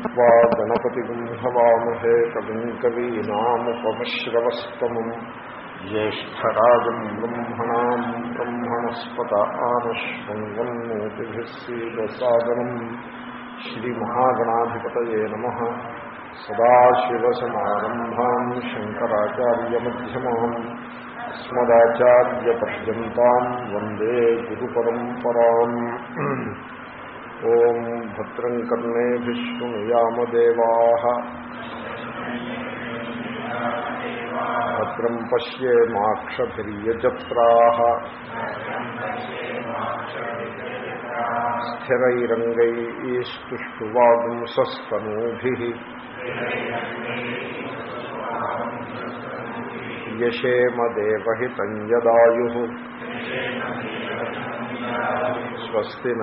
त्वा गणपतिगुं हवामहे कविम् कवीनामुपमश्रवस्तमम् ज्येष्ठराजम् ब्रह्मणाम् ब्रह्मणस्पत आनश्वङ्गम् मोतिभिः सीदसादनम् श्रीमहागणाधिपतये नमः सदाशिवसमारम्भाम् शङ्कराचार्यमध्यमाम् अस्मदाचार्यपर्यन्ताम् वन्दे गुरुपरम्पराम् ॐ भद्रम् कर्णेभिः शृणुयामदेवाः भद्रम् पश्येमाक्षभिर्यजत्राः स्थिरैरङ्गैस्तुष्टुवागुंसस्तनूभिः यशेमदेवहितम् यदायुः स्वस्ति न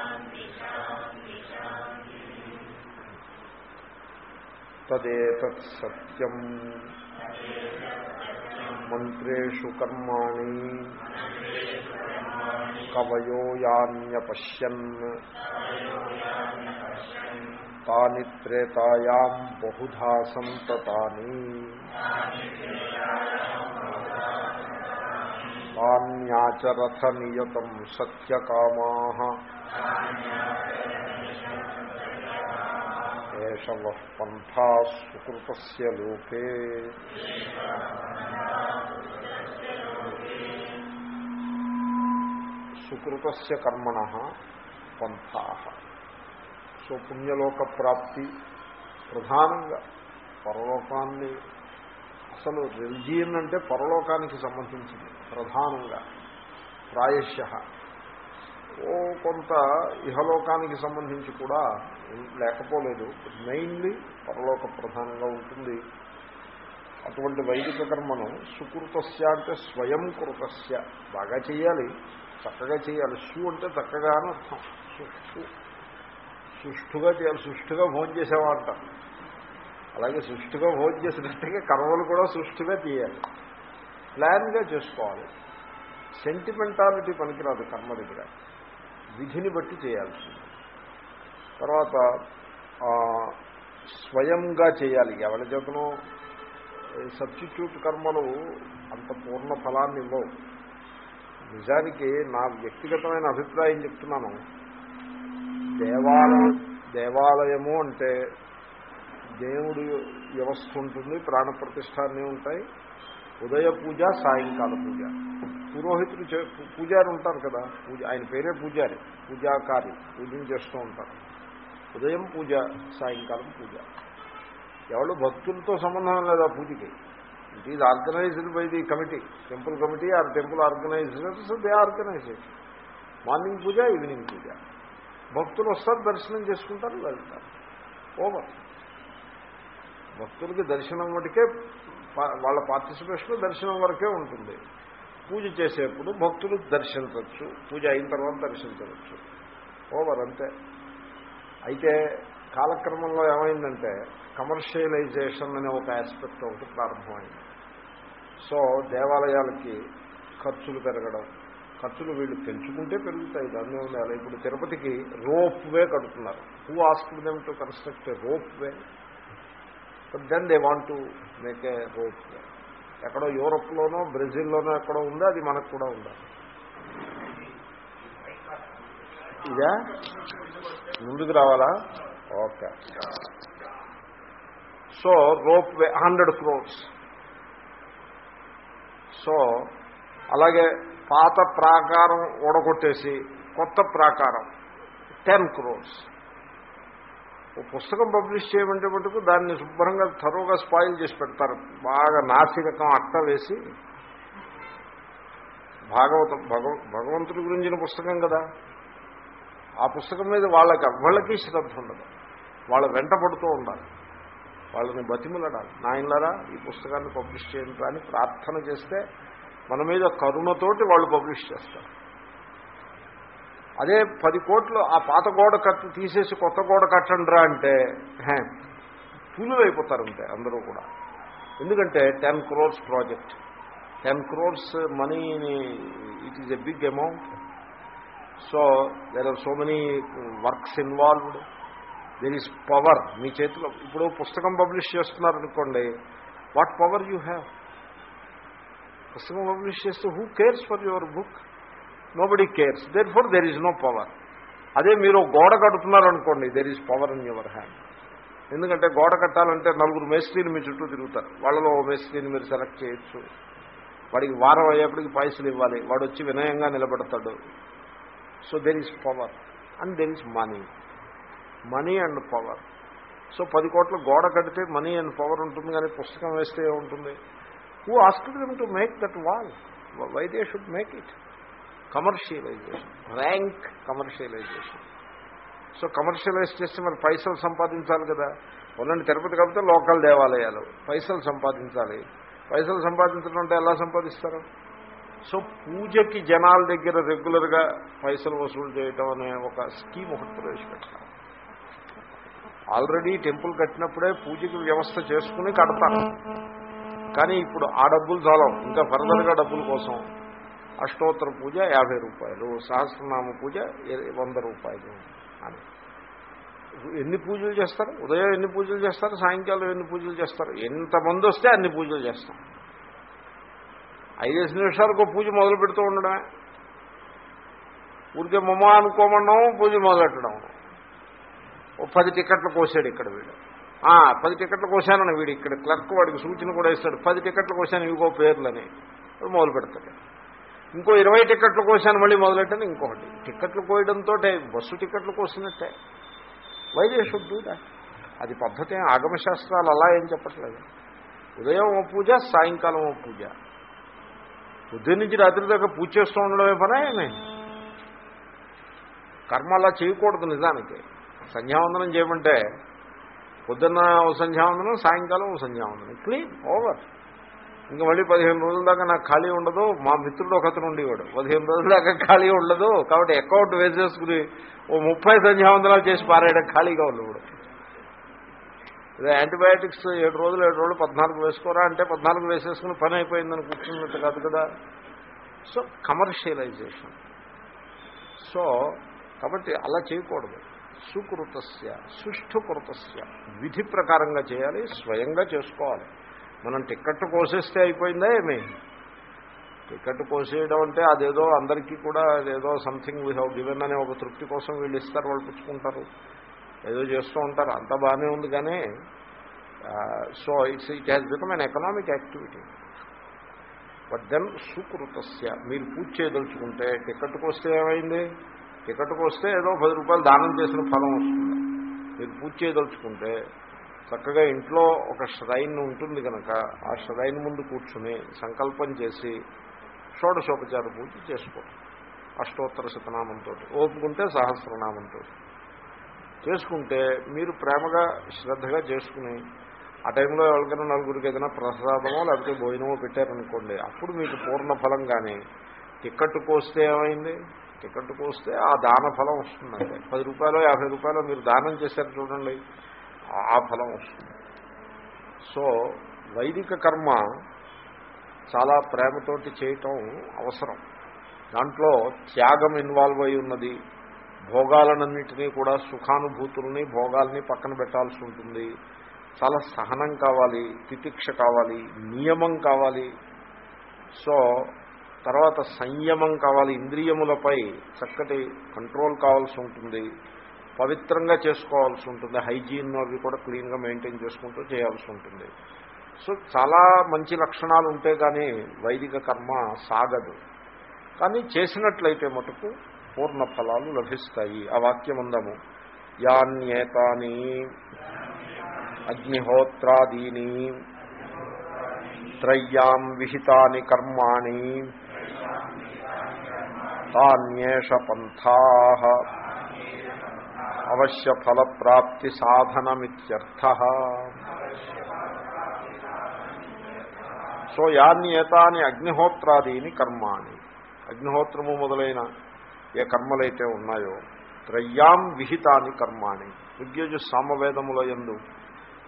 తదేతత్ సత్యం. మంత్రేషు కర్మాణి. కవయో యాన్యపశ్యన్. తాని త్రేతాయాం బహుధా సంతతాని. తాన్యాచరథ నియతం సత్యకామా. ఏష పంథా సుకృతస్య లోకే సుకృతస్య కర్మణ పంథా సో పుణ్యలోక ప్రాప్తి ప్రధానంగా పరలోకాన్ని అసలు రిలిజియన్ అంటే పరలోకానికి సంబంధించింది ప్రధానంగా ప్రాయశ ఓ కొంత ఇహలోకానికి సంబంధించి కూడా లేకపోలేదు. మెయిన్లీ పరలోక ప్రధానంగా ఉంటుంది. అటువంటి వైదిక కర్మను సుకృతస్య అంటే స్వయం కృతస్య. బాగా చేయాలి చక్కగా చేయాలి సు అంటే చక్కగా అని అర్థం. సుష్ఠు సుష్ఠుగా చేయాలి సుష్ఠుగా భోజనం చేసేవా అలాగే సుష్ఠుగా భోజనం చేసినట్టుగా కర్మలు కూడా సుష్ఠుగా చేయాలి ప్లాన్గా చేసుకోవాలి. సెంటిమెంటాలిటీ పనికిరాదు కర్మ దగ్గర. విధిని బట్టి చేయాల్సింది. తర్వాత స్వయంగా చేయాలి. ఎవరి చేతను సబ్స్టిట్యూట్ కర్మలు అంత పూర్ణ ఫలాన్ని ఇవ్వవు. నిజానికి నా వ్యక్తిగతమైన అభిప్రాయం చెప్తున్నాను. దేవాలయం దేవాలయము అంటే దేవుడి వ్యవస్థ ఉంటుంది ప్రాణప్రతిష్ట అన్నీ ఉంటాయి. ఉదయ పూజ సాయంకాల పూజ. పురోహితులు పూజారి ఉంటారు కదా. పూజ ఆయన పేరే పూజారి పూజాకారి పూజలు చేస్తూ ఉంటారు. ఉదయం పూజ సాయంకాలం పూజ. ఎవరు భక్తులతో సంబంధం లేదా పూజకి. It is organized by the committee temple committee or temple organized they organization morning puja evening puja. భక్తులు వస్తారు దర్శనం చేసుకుంటారు వెళ్తారు. ఓవర్ భక్తులకి దర్శనం వరకే వాళ్ళ పార్టిసిపేషన్ దర్శనం వరకే ఉంటుంది. పూజ చేసేప్పుడు భక్తులు దర్శించవచ్చు. పూజ అయిన తర్వాత దర్శించవచ్చు. ఓవర్ అంతే. అయితే కాలక్రమంలో ఏమైందంటే కమర్షియలైజేషన్ అనే ఒక ఆస్పెక్ట్ ఒకటి ప్రారంభమైంది. సో దేవాలయాలకి ఖర్చులు పెరగడం ఖర్చులు వీళ్ళు పెంచుకుంటే పెరుగుతాయి దాన్ని ఉండాలి ఇప్పుడు తిరుపతికి రోప్ వే కడుతున్నారు. Who ask them to construct rope way? But then they want to make a rope ఎక్కడో యూరప్లోనో బ్రెజిల్లోనో ఎక్కడో ఉందో? అది మనకు కూడా ఉండాలి. ఇదా? ముందుకు రావాలా? Okay. So rope way hundred crores. So అలాగే పాత ప్రాకారం ఓడగొట్టేసి కొత్త ప్రాకారం టెన్ క్రోర్స్. ఓ పుస్తకం పబ్లిష్ చేయమంటే మటుకు దాన్ని శుభ్రంగా తరువుగా స్పాయిల్ చేసి పెడతారు. బాగా నాసిరకం అట్ట వేసి. భాగవతం భగవ భగవంతుడి గురించిన పుస్తకం కదా? ఆ పుస్తకం మీద వాళ్ళకి ఎవ్వళ్ళకి శ్రద్ధ ఉండదు. వాళ్ళ వెంటబడుతూ ఉండాలి. వాళ్ళని బతిమలడాలి. నాయనలారా ఈ పుస్తకాన్ని పబ్లిష్ చేయండి అని ప్రార్థన చేస్తే మన మీద కరుణతోటి వాళ్ళు పబ్లిష్ చేస్తారు. అదే పది కోట్లు ఆ పాత గోడ కట్టు తీసేసి కొత్త గోడ కట్టండిరా అంటే హే, పులులు అందరూ కూడా. ఎందుకంటే ten crores project. Ten crores మనీని it is a big amount. So there are so many works involved there is power మీ చేతిలో ఇప్పుడు పుస్తకం పబ్లిష్ చేస్తున్నారనుకోండి వాట్ పవర్ యూ హ్యావ్ పుస్తకం పబ్లిష్ చేస్తే who cares for your book nobody cares therefore there is no power అదే మీరు గోడ కడుతున్నారనుకోండి there is power in your hand ఎందుకంటే గోడ కట్టాలంటే నలుగురు మేస్త్రీని మీ చుట్టూ తిరుగుతారు. వాళ్ళలో ఓ మేస్త్రీని మీరు సెలెక్ట్ చేయొచ్చు. వాడికి వారం అయ్యేప్పటికి పైసలు ఇవ్వాలి. వాడు వచ్చి వినయంగా నిలబడతాడు. So there is power and there is money money and power so పది కోట్ల గోడ కడితే మనీ అండ్ పవర్ ఉంటుంది కానీ పుస్తకం వేస్తే ఉంటుంది. Who asked him to make that wall why they should make it commercialization rank commercialization so commercialize చేస్తే మరి పైసలు సంపాదించాలి కదా. ఉన్నండి తిరుపతి కాబట్టి లోకల్ దేవాలయాలు. పైసలు సంపాదించాలి. పైసలు సంపాదించడం అంటే ఎలా సంపాదిస్తారు? సో పూజకి జనాల దగ్గర రెగ్యులర్గా పైసలు వసూలు చేయటం అనే ఒక స్కీమ్ ఒకటి ప్రవేశపెట్టాలి ఆల్రెడీ టెంపుల్ కట్టినప్పుడే పూజకి వ్యవస్థ చేసుకుని కడతారు. కానీ ఇప్పుడు ఆ డబ్బులు చాలా ఇంకా ఫర్దర్గా డబ్బుల కోసం అష్టోత్తర పూజ యాభై రూపాయలు సహస్రనామ పూజ వంద రూపాయలు అని. ఎన్ని పూజలు చేస్తారు? ఉదయం ఎన్ని పూజలు చేస్తారు? సాయంకాలం ఎన్ని పూజలు చేస్తారు? ఎంతమంది వస్తే అన్ని పూజలు చేస్తాం. ఐదేసి నిమిషాలకు పూజ మొదలు పెడుతూ ఉండడమే. ఊరికే మమ్మ అనుకోమడం పూజ మొదలెట్టడం. ఓ పది టికెట్లు కోసాడు ఇక్కడ వీడు. ఆ, పది టికెట్లు కోసానని వీడు ఇక్కడ క్లర్క్ వాడికి సూచన కూడా ఇస్తాడు. పది టికెట్లు కోసాను ఇంకో పేర్లని. మొదలు పెడతాడు. ఇంకో ఇరవై టికెట్లు కోసాను మళ్ళీ మొదలెట్టని ఇంకొకటి. టికెట్లు కోయడంతో బస్సు టికెట్లు కోసినట్టే. వైదేశుడు అది పద్ధతి ఆగమశాస్త్రాలు అలా ఏం చెప్పట్లేదు. ఉదయం ఓ పూజ సాయంకాలం ఓ పూజ. పొద్దున్న నుంచి రాత్రి దాకా పూజ చేస్తూ ఉండడమే పనా ఏమే కర్మ అలా చేయకూడదు నిజానికి. సంధ్యావందనం చేయమంటే పొద్దున్న ఓ సంధ్యావందనం సాయంకాలం ఓ సంధ్యావందనం. Clean over. ఇంకా మళ్ళీ పదిహేను రోజుల దాకా నాకు ఖాళీ ఉండదు. మా మిత్రుడు ఒకతను ఉండేవాడు. పదిహేను రోజుల దాకా ఖాళీ ఉండదు. కాబట్టి అకౌంట్ వేసేసుకుని ఓ ముప్పై సంధ్యావందనాలు చేసి పారేయడం ఖాళీగా ఉండేవాడు. ఇదే యాంటీబయాటిక్స్ ఏడు రోజులు ఏడు రోజులు పద్నాలుగు వేసుకోరా అంటే పద్నాలుగు వేసేసుకుని పని అయిపోయిందని కూర్చున్నట్టు కాదు కదా. So commercialisation. సో కాబట్టి అలా చేయకూడదు. సుకృతస్య సుష్ఠుకృతస్య. విధి ప్రకారంగా చేయాలి స్వయంగా చేసుకోవాలి. మనం టికెట్ కోసేస్తే అయిపోయిందా ఏమి? టికెట్ కోసేయడం అంటే అదేదో అందరికీ కూడా అదేదో సంథింగ్ వీ హ్యావ్ గివెన్ అనే ఒక తృప్తి కోసం వీళ్ళు ఇస్తారు వాళ్ళు పుచ్చుకుంటారు. ఏదో చేస్తూ ఉంటారు. అంతా బాగానే ఉంది కానీ so it's it has become an economic activity but then సుకృతస్య మీరు పూజ చేయదలుచుకుంటే టికెట్కి వస్తే ఏమైంది? టికెట్కి వస్తే ఏదో పది రూపాయలు దానం చేసిన ఫలం వస్తుంది. మీరు పూజ చేయదలుచుకుంటే చక్కగా ఇంట్లో ఒక ష్రైన్ ఉంటుంది కనుక ఆ ష్రైన్ ముందు కూర్చుని సంకల్పం చేసి షోడశోపచార పూజ చేసుకోండి అష్టోత్తర శతనామంతో ఓపుకుంటే సహస్రనామంతో చేసుకుంటే మీరు ప్రేమగా శ్రద్ధగా చేసుకుని ఆ టైంలో ఎవరికైనా నలుగురికి ఏదైనా ప్రసాదమో లేకపోతే భోజనమో పెట్టారనుకోండి అప్పుడు మీకు పూర్ణ ఫలం కానీ టికెట్ కోస్తే ఏమైంది? టికెట్ కోస్తే ఆ దాన ఫలం వస్తుందండి. పది రూపాయలు యాభై రూపాయలు మీరు దానం చేశారు చూడండి ఆ ఫలం వస్తుంది. సో వైదిక కర్మ చాలా ప్రేమతోటి చేయటం అవసరం. దాంట్లో త్యాగం ఇన్వాల్వ్ అయి ఉన్నది. భోగాలన్నింటినీ కూడా సుఖానుభూతుల్ని భోగాల్ని పక్కన పెట్టాల్సి ఉంటుంది. చాలా సహనం కావాలి తితిక్ష కావాలి నియమం కావాలి. సో తర్వాత సంయమం కావాలి ఇంద్రియములపై చక్కటి కంట్రోల్ కావాల్సి ఉంటుంది. పవిత్రంగా చేసుకోవాల్సి ఉంటుంది. హైజీన్ అవి కూడా క్లీన్గా మెయింటైన్ చేసుకుంటూ చేయాల్సి ఉంటుంది. సో చాలా మంచి లక్షణాలు ఉంటే కానీ వైదిక కర్మ సాగదు. కానీ చేసినట్లయితే మటుకు పూర్ణ ఫలాలు లభిస్తాయి. ఆ వాక్యం అందము యాన్యేతాని అగ్నిహోత్రాదీని త్రయ్యాం విహితాని కర్మాణి తాన్యేష పంథా అవశ్య ఫలప్రాప్తి సాధనమిత్యర్థ. సో యాన్యేతాని అగ్నిహోత్రాదీని కర్మాణి. అగ్నిహోత్రము మొదలైన ఏ కర్మలైతే ఉన్నాయో త్రయ్యాం విహితాని కర్మాణి. ఋగ్యజు సామవేదముల ఎందు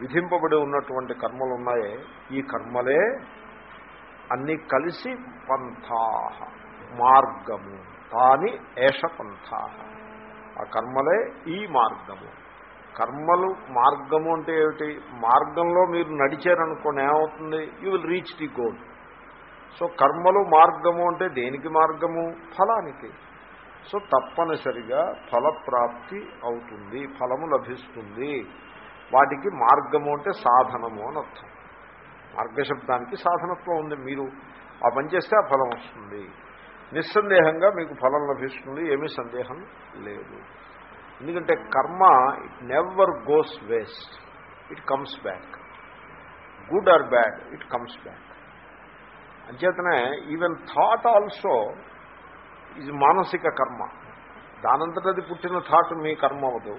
విధింపబడి ఉన్నటువంటి కర్మలు ఉన్నాయే ఈ కర్మలే అన్నీ కలిసి పంథా మార్గము. తాని ఏష పంథా. ఆ కర్మలే ఈ మార్గము. కర్మలు మార్గము అంటే ఏమిటి? మార్గంలో మీరు నడిచారనుకోండి ఏమవుతుంది? You will reach the goal. So కర్మలు మార్గము అంటే దేనికి మార్గము? ఫలానికి. సో తప్పనిసరిగా ఫలప్రాప్తి అవుతుంది ఫలము లభిస్తుంది. వాటికి మార్గము అంటే సాధనము అని అర్థం. మార్గశబ్దానికి సాధనత్వం ఉంది. మీరు ఆ పని చేస్తే ఆ ఫలం వస్తుంది. నిస్సందేహంగా మీకు ఫలం లభిస్తుంది ఏమీ సందేహం లేదు. ఎందుకంటే కర్మ it never goes waste it comes back good or bad it comes back అంచేతనే ఈవెన్ థాట్ ఆల్సో ఇది మానసిక కర్మ. దానంతటది పుట్టిన థాట్ మీ కర్మ అవ్వదు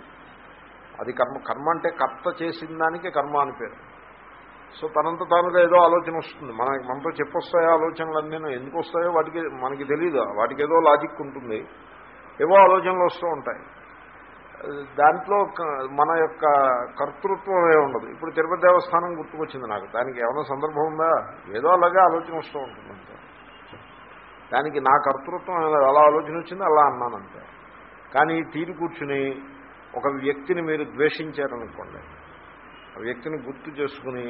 అది కర్మ కర్మ అంటే కర్త చేసిన దానికి కర్మ అని పేరు. సో తనంత తానుగా ఏదో ఆలోచన వస్తుంది. మన మనతో చెప్పొస్తాయో ఆలోచనలన్నీ ఎందుకు వస్తాయో వాటికి మనకి తెలియదు వాటికి ఏదో లాజిక్ ఉంటుంది. ఏవో ఆలోచనలు వస్తూ ఉంటాయి. దాంట్లో మన యొక్క కర్తృత్వం ఏ ఉండదు. ఇప్పుడు తిరుపతి దేవస్థానం గుర్తుకొచ్చింది నాకు. దానికి ఏమైనా సందర్భం ఉందా? ఏదో అలాగే ఆలోచన వస్తూ ఉంటుంది. దానికి నా కర్తృత్వం అలా ఆలోచన వచ్చిందో అలా అన్నానంతే కానీ తీరు కూర్చుని ఒక వ్యక్తిని మీరు ద్వేషించారనుకోండి ఆ వ్యక్తిని గుర్తు చేసుకుని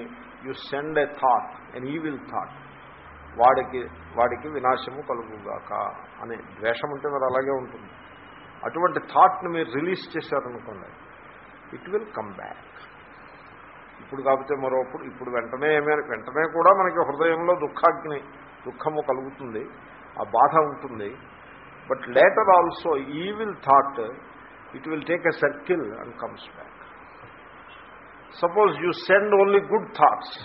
you send a thought an evil thought వాడికి వాడికి వినాశము కలుగుగాక అనే ద్వేషం అంటే మరి అలాగే ఉంటుంది. అటువంటి థాట్ని మీరు రిలీజ్ చేశారనుకోండి ఇట్ విల్ కమ్ బ్యాక్ ఇప్పుడు కాకపోతే మరోప్పుడు ఇప్పుడు వెంటనే ఏమే వెంటనే కూడా మనకి హృదయంలో దుఃఖాగ్ని దుఃఖము కలుగుతుంది. ఆ బాధ ఉంటుంది. But later also evil thought it will take a circle and comes back suppose you send only good thoughts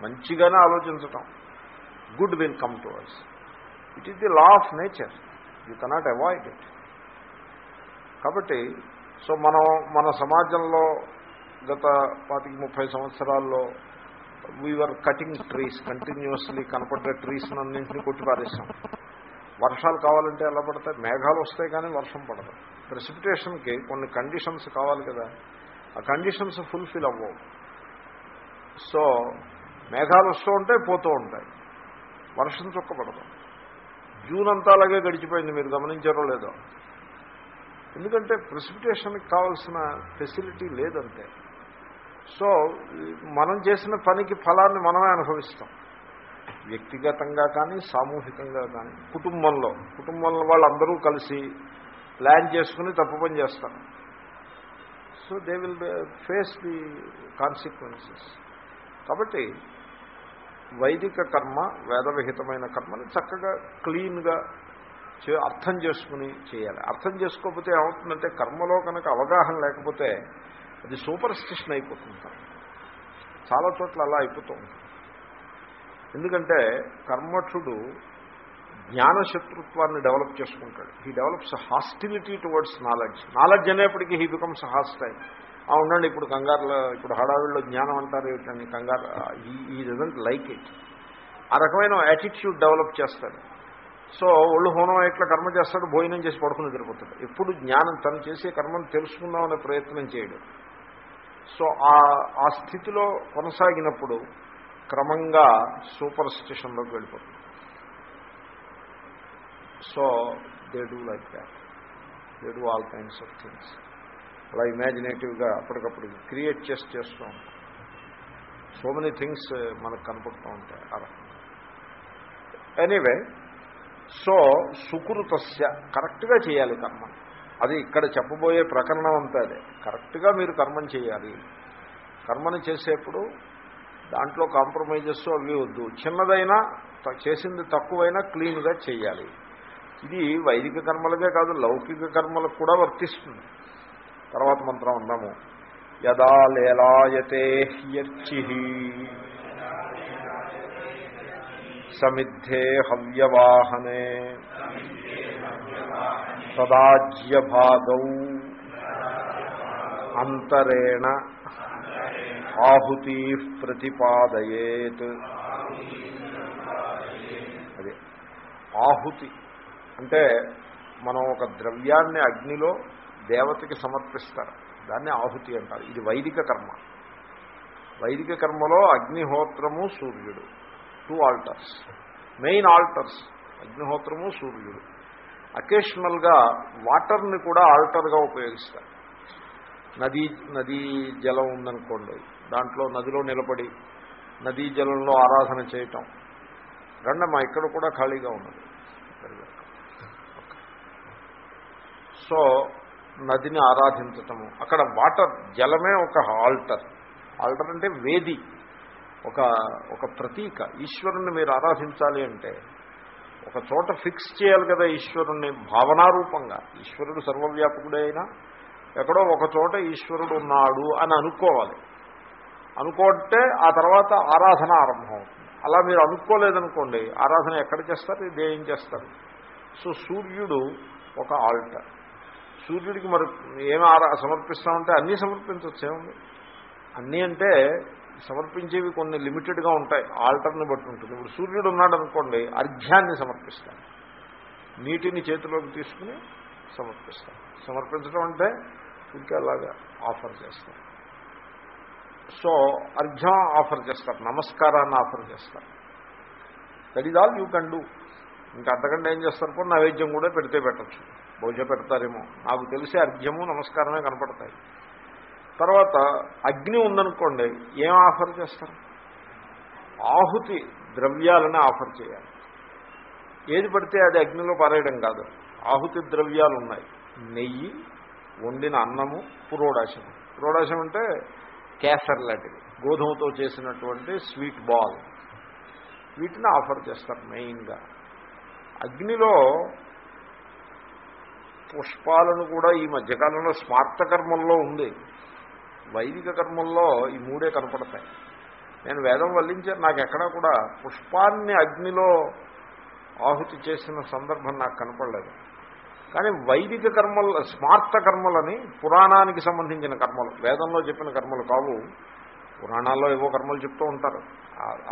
మంచిగానే ఆలోచించటం. Good will come to us it is the law of nature you cannot avoid it కాబట్టి so మనం మన సమాజంలో గత పాతికి ముప్పై సంవత్సరాల్లో we are cutting trees continuously కనపడ్డ ట్రీస్ అన్నింటినీ కొట్టి పారేసాం వర్షాలు కావాలంటే ఎలా పడతాయి? మేఘాలు వస్తాయి కానీ వర్షం పడదు. ప్రెసిపిటేషన్కి కొన్ని కండిషన్స్ కావాలి కదా. ఆ కండిషన్స్ ఫుల్ఫిల్ అవ్వవు. సో మేఘాలు వస్తూ ఉంటాయి పోతూ ఉంటాయి. వర్షం చుక్కపడదు జూన్ అంతా అలాగే గడిచిపోయింది మీరు గమనించారో లేదో. ఎందుకంటే ప్రెసిపిటేషన్కి కావాల్సిన ఫెసిలిటీ లేదంతే సో మనం చేసిన పనికి ఫలాన్ని మనమే అనుభవిస్తాం. వ్యక్తిగతంగా కానీ సామూహికంగా కానీ కుటుంబంలో. కుటుంబంలో వాళ్ళందరూ కలిసి ప్లాన్ చేసుకుని తప్పు పని చేస్తారు. So they will face the consequences. కాబట్టి వైదిక కర్మ వేదవిహితమైన కర్మని చక్కగా క్లీన్గా చే అర్థం చేసుకుని చేయాలి. అర్థం చేసుకోకపోతే ఏమవుతుందంటే కర్మలో కనుక అవగాహన లేకపోతే అది సూపర్ స్టిషన్ అయిపోతుంది. చాలా చోట్ల అలా అయిపోతూ ఉంటుంది. ఎందుకంటే కర్మఠుడు జ్ఞానశత్రుత్వాన్ని డెవలప్ చేసుకుంటాడు. He develops hostility towards knowledge knowledge అనేప్పటికీ హీ బికమ్స్ హాస్టైల్ ఆ ఉండండి ఇప్పుడు కంగారులో ఇప్పుడు హడావిడిలో జ్ఞానం అంటారు ఏమిటండి? కంగారు ఈ డజంట్ లైక్ ఇట్ ఆ రకమైన యాటిట్యూడ్ డెవలప్ చేస్తాడు. సో ఒళ్ళు హోనం ఎట్లా కర్మ చేస్తాడు భోజనం చేసి పడుకుని నిద్రపోతాడు. ఎప్పుడు జ్ఞానం తను చేసే కర్మను తెలుసుకుందామనే ప్రయత్నం చేయడు. సో ఆ స్థితిలో కొనసాగినప్పుడు క్రమంగా సూపర్ స్టిషన్లోకి వెళ్ళిపోతుంది. So they do like that they do all kinds of things అలా ఇమాజినేటివ్గా అప్పటికప్పుడు క్రియేట్ చేసి చేస్తూ ఉంటాం. సో మెనీ థింగ్స్ మనకు కనపడుతూ ఉంటాయి ఆ రకంగా. ఎనీవే సో సుకృతస్య కరెక్ట్గా చేయాలి కర్మ. అది ఇక్కడ చెప్పబోయే ప్రకరణం అంతా అదే. కరెక్ట్గా మీరు కర్మం చేయాలి. కర్మను చేసేప్పుడు దాంట్లో కాంప్రమైజెస్ అవి వద్దు. చిన్నదైనా చేసింది తక్కువైనా క్లీన్గా చేయాలి. ఇది వైదిక కర్మలకే కాదు లౌకిక కర్మలకు కూడా వర్తిస్తుంది. తర్వాత మంత్రం అందాము. యదా లేలాయతే హ్యర్చి. సమిద్ధే హవ్యవాహనే. తదాజ్యభాగౌ. అంతరేణ ఆహుతి ప్రతిపాదయేత్. అదే ఆహుతి. అంటే మనం ఒక ద్రవ్యాన్ని అగ్నిలో దేవతకి సమర్పిస్తారు. దాన్ని ఆహుతి అంటారు. ఇది వైదిక కర్మ. వైదిక కర్మలో అగ్నిహోత్రము సూర్యుడు. టూ ఆల్టర్స్ మెయిన్ ఆల్టర్స్ అగ్నిహోత్రము సూర్యుడు. అకేషనల్గా వాటర్ని కూడా ఆల్టర్గా ఉపయోగిస్తారు. నదీ నదీ జలం ఉందనుకోండి. దాంట్లో నదిలో నిలబడి నదీ జలంలో ఆరాధన చేయటం. రండమ్మా ఇక్కడ కూడా ఖాళీగా ఉన్నది. సో నదిని ఆరాధించటము. అక్కడ వాటర్ జలమే ఒక ఆల్టర్. ఆల్టర్ అంటే వేది. ఒక ఒక ప్రతీక. ఈశ్వరుణ్ణి మీరు ఆరాధించాలి అంటే ఒక చోట ఫిక్స్ చేయాలి కదా ఈశ్వరుణ్ణి భావనారూపంగా. ఈశ్వరుడు సర్వవ్యాపకుడే అయినా ఎక్కడో ఒక చోట ఈశ్వరుడు ఉన్నాడు అని అనుకోవాలి. అనుకోంటే ఆ తర్వాత ఆరాధన ఆరంభం. అవుతుంది అలా మీరు అనుకోలేదనుకోండి ఆరాధన ఎక్కడ చేస్తారు? దేయం ఏం చేస్తారు? సో సూర్యుడు ఒక ఆల్టర్. సూర్యుడికి మరి ఏమి ఆరా సమర్పిస్తామంటే అన్నీ సమర్పించవచ్చు ఏముంది? అన్నీ అంటే సమర్పించేవి కొన్ని లిమిటెడ్గా ఉంటాయి ఆల్టర్ని బట్టి ఉంటుంది. ఇప్పుడు సూర్యుడు ఉన్నాడు అనుకోండి అర్ఘ్యాన్ని సమర్పిస్తాను నీటిని చేతిలోకి తీసుకుని సమర్పిస్తాను సమర్పించడం అంటే ఇంకా అలాగా ఆఫర్ చేస్తారు సో అర్ఘ్యం ఆఫర్ చేస్తారు నమస్కారాన్ని ఆఫర్ చేస్తారు. That is all you can do ఇంకా అంతకంటే ఏం చేస్తారు? కూడా నైవేద్యం కూడా పెడితే పెట్టచ్చు. భోజ పెడతారేమో. నాకు తెలిసి అర్ఘ్యము నమస్కారమే కనపడతాయి. తర్వాత అగ్ని ఉందనుకోండి ఏం ఆఫర్ చేస్తారు? ఆహుతి ద్రవ్యాలని ఆఫర్ చేయాలి. ఏది పడితే అది అగ్నిలో పారేయడం కాదు. ఆహుతి ద్రవ్యాలు ఉన్నాయి నెయ్యి వండిన అన్నము పురోడాశం పురోడాశం అంటే కేసర్ లాంటిది. గోధుమతో చేసినటువంటి స్వీట్ బాల్. వీటిని ఆఫర్ చేస్తారు మెయిన్గా. అగ్నిలో పుష్పాలను కూడా ఈ మధ్యకాలంలో స్మార్త కర్మల్లో ఉంది. వైదిక కర్మల్లో ఈ మూడే కనపడతాయి. నేను వేదం వల్లించాను. నాకు ఎక్కడా కూడా పుష్పాన్ని అగ్నిలో ఆహుతి చేసిన సందర్భం నాకు కనపడలేదు. కానీ వైదిక కర్మలు స్మార్త కర్మలని పురాణానికి సంబంధించిన కర్మలు వేదంలో చెప్పిన కర్మలు కావు. పురాణాల్లో ఏవో కర్మలు చెప్తూ ఉంటారు.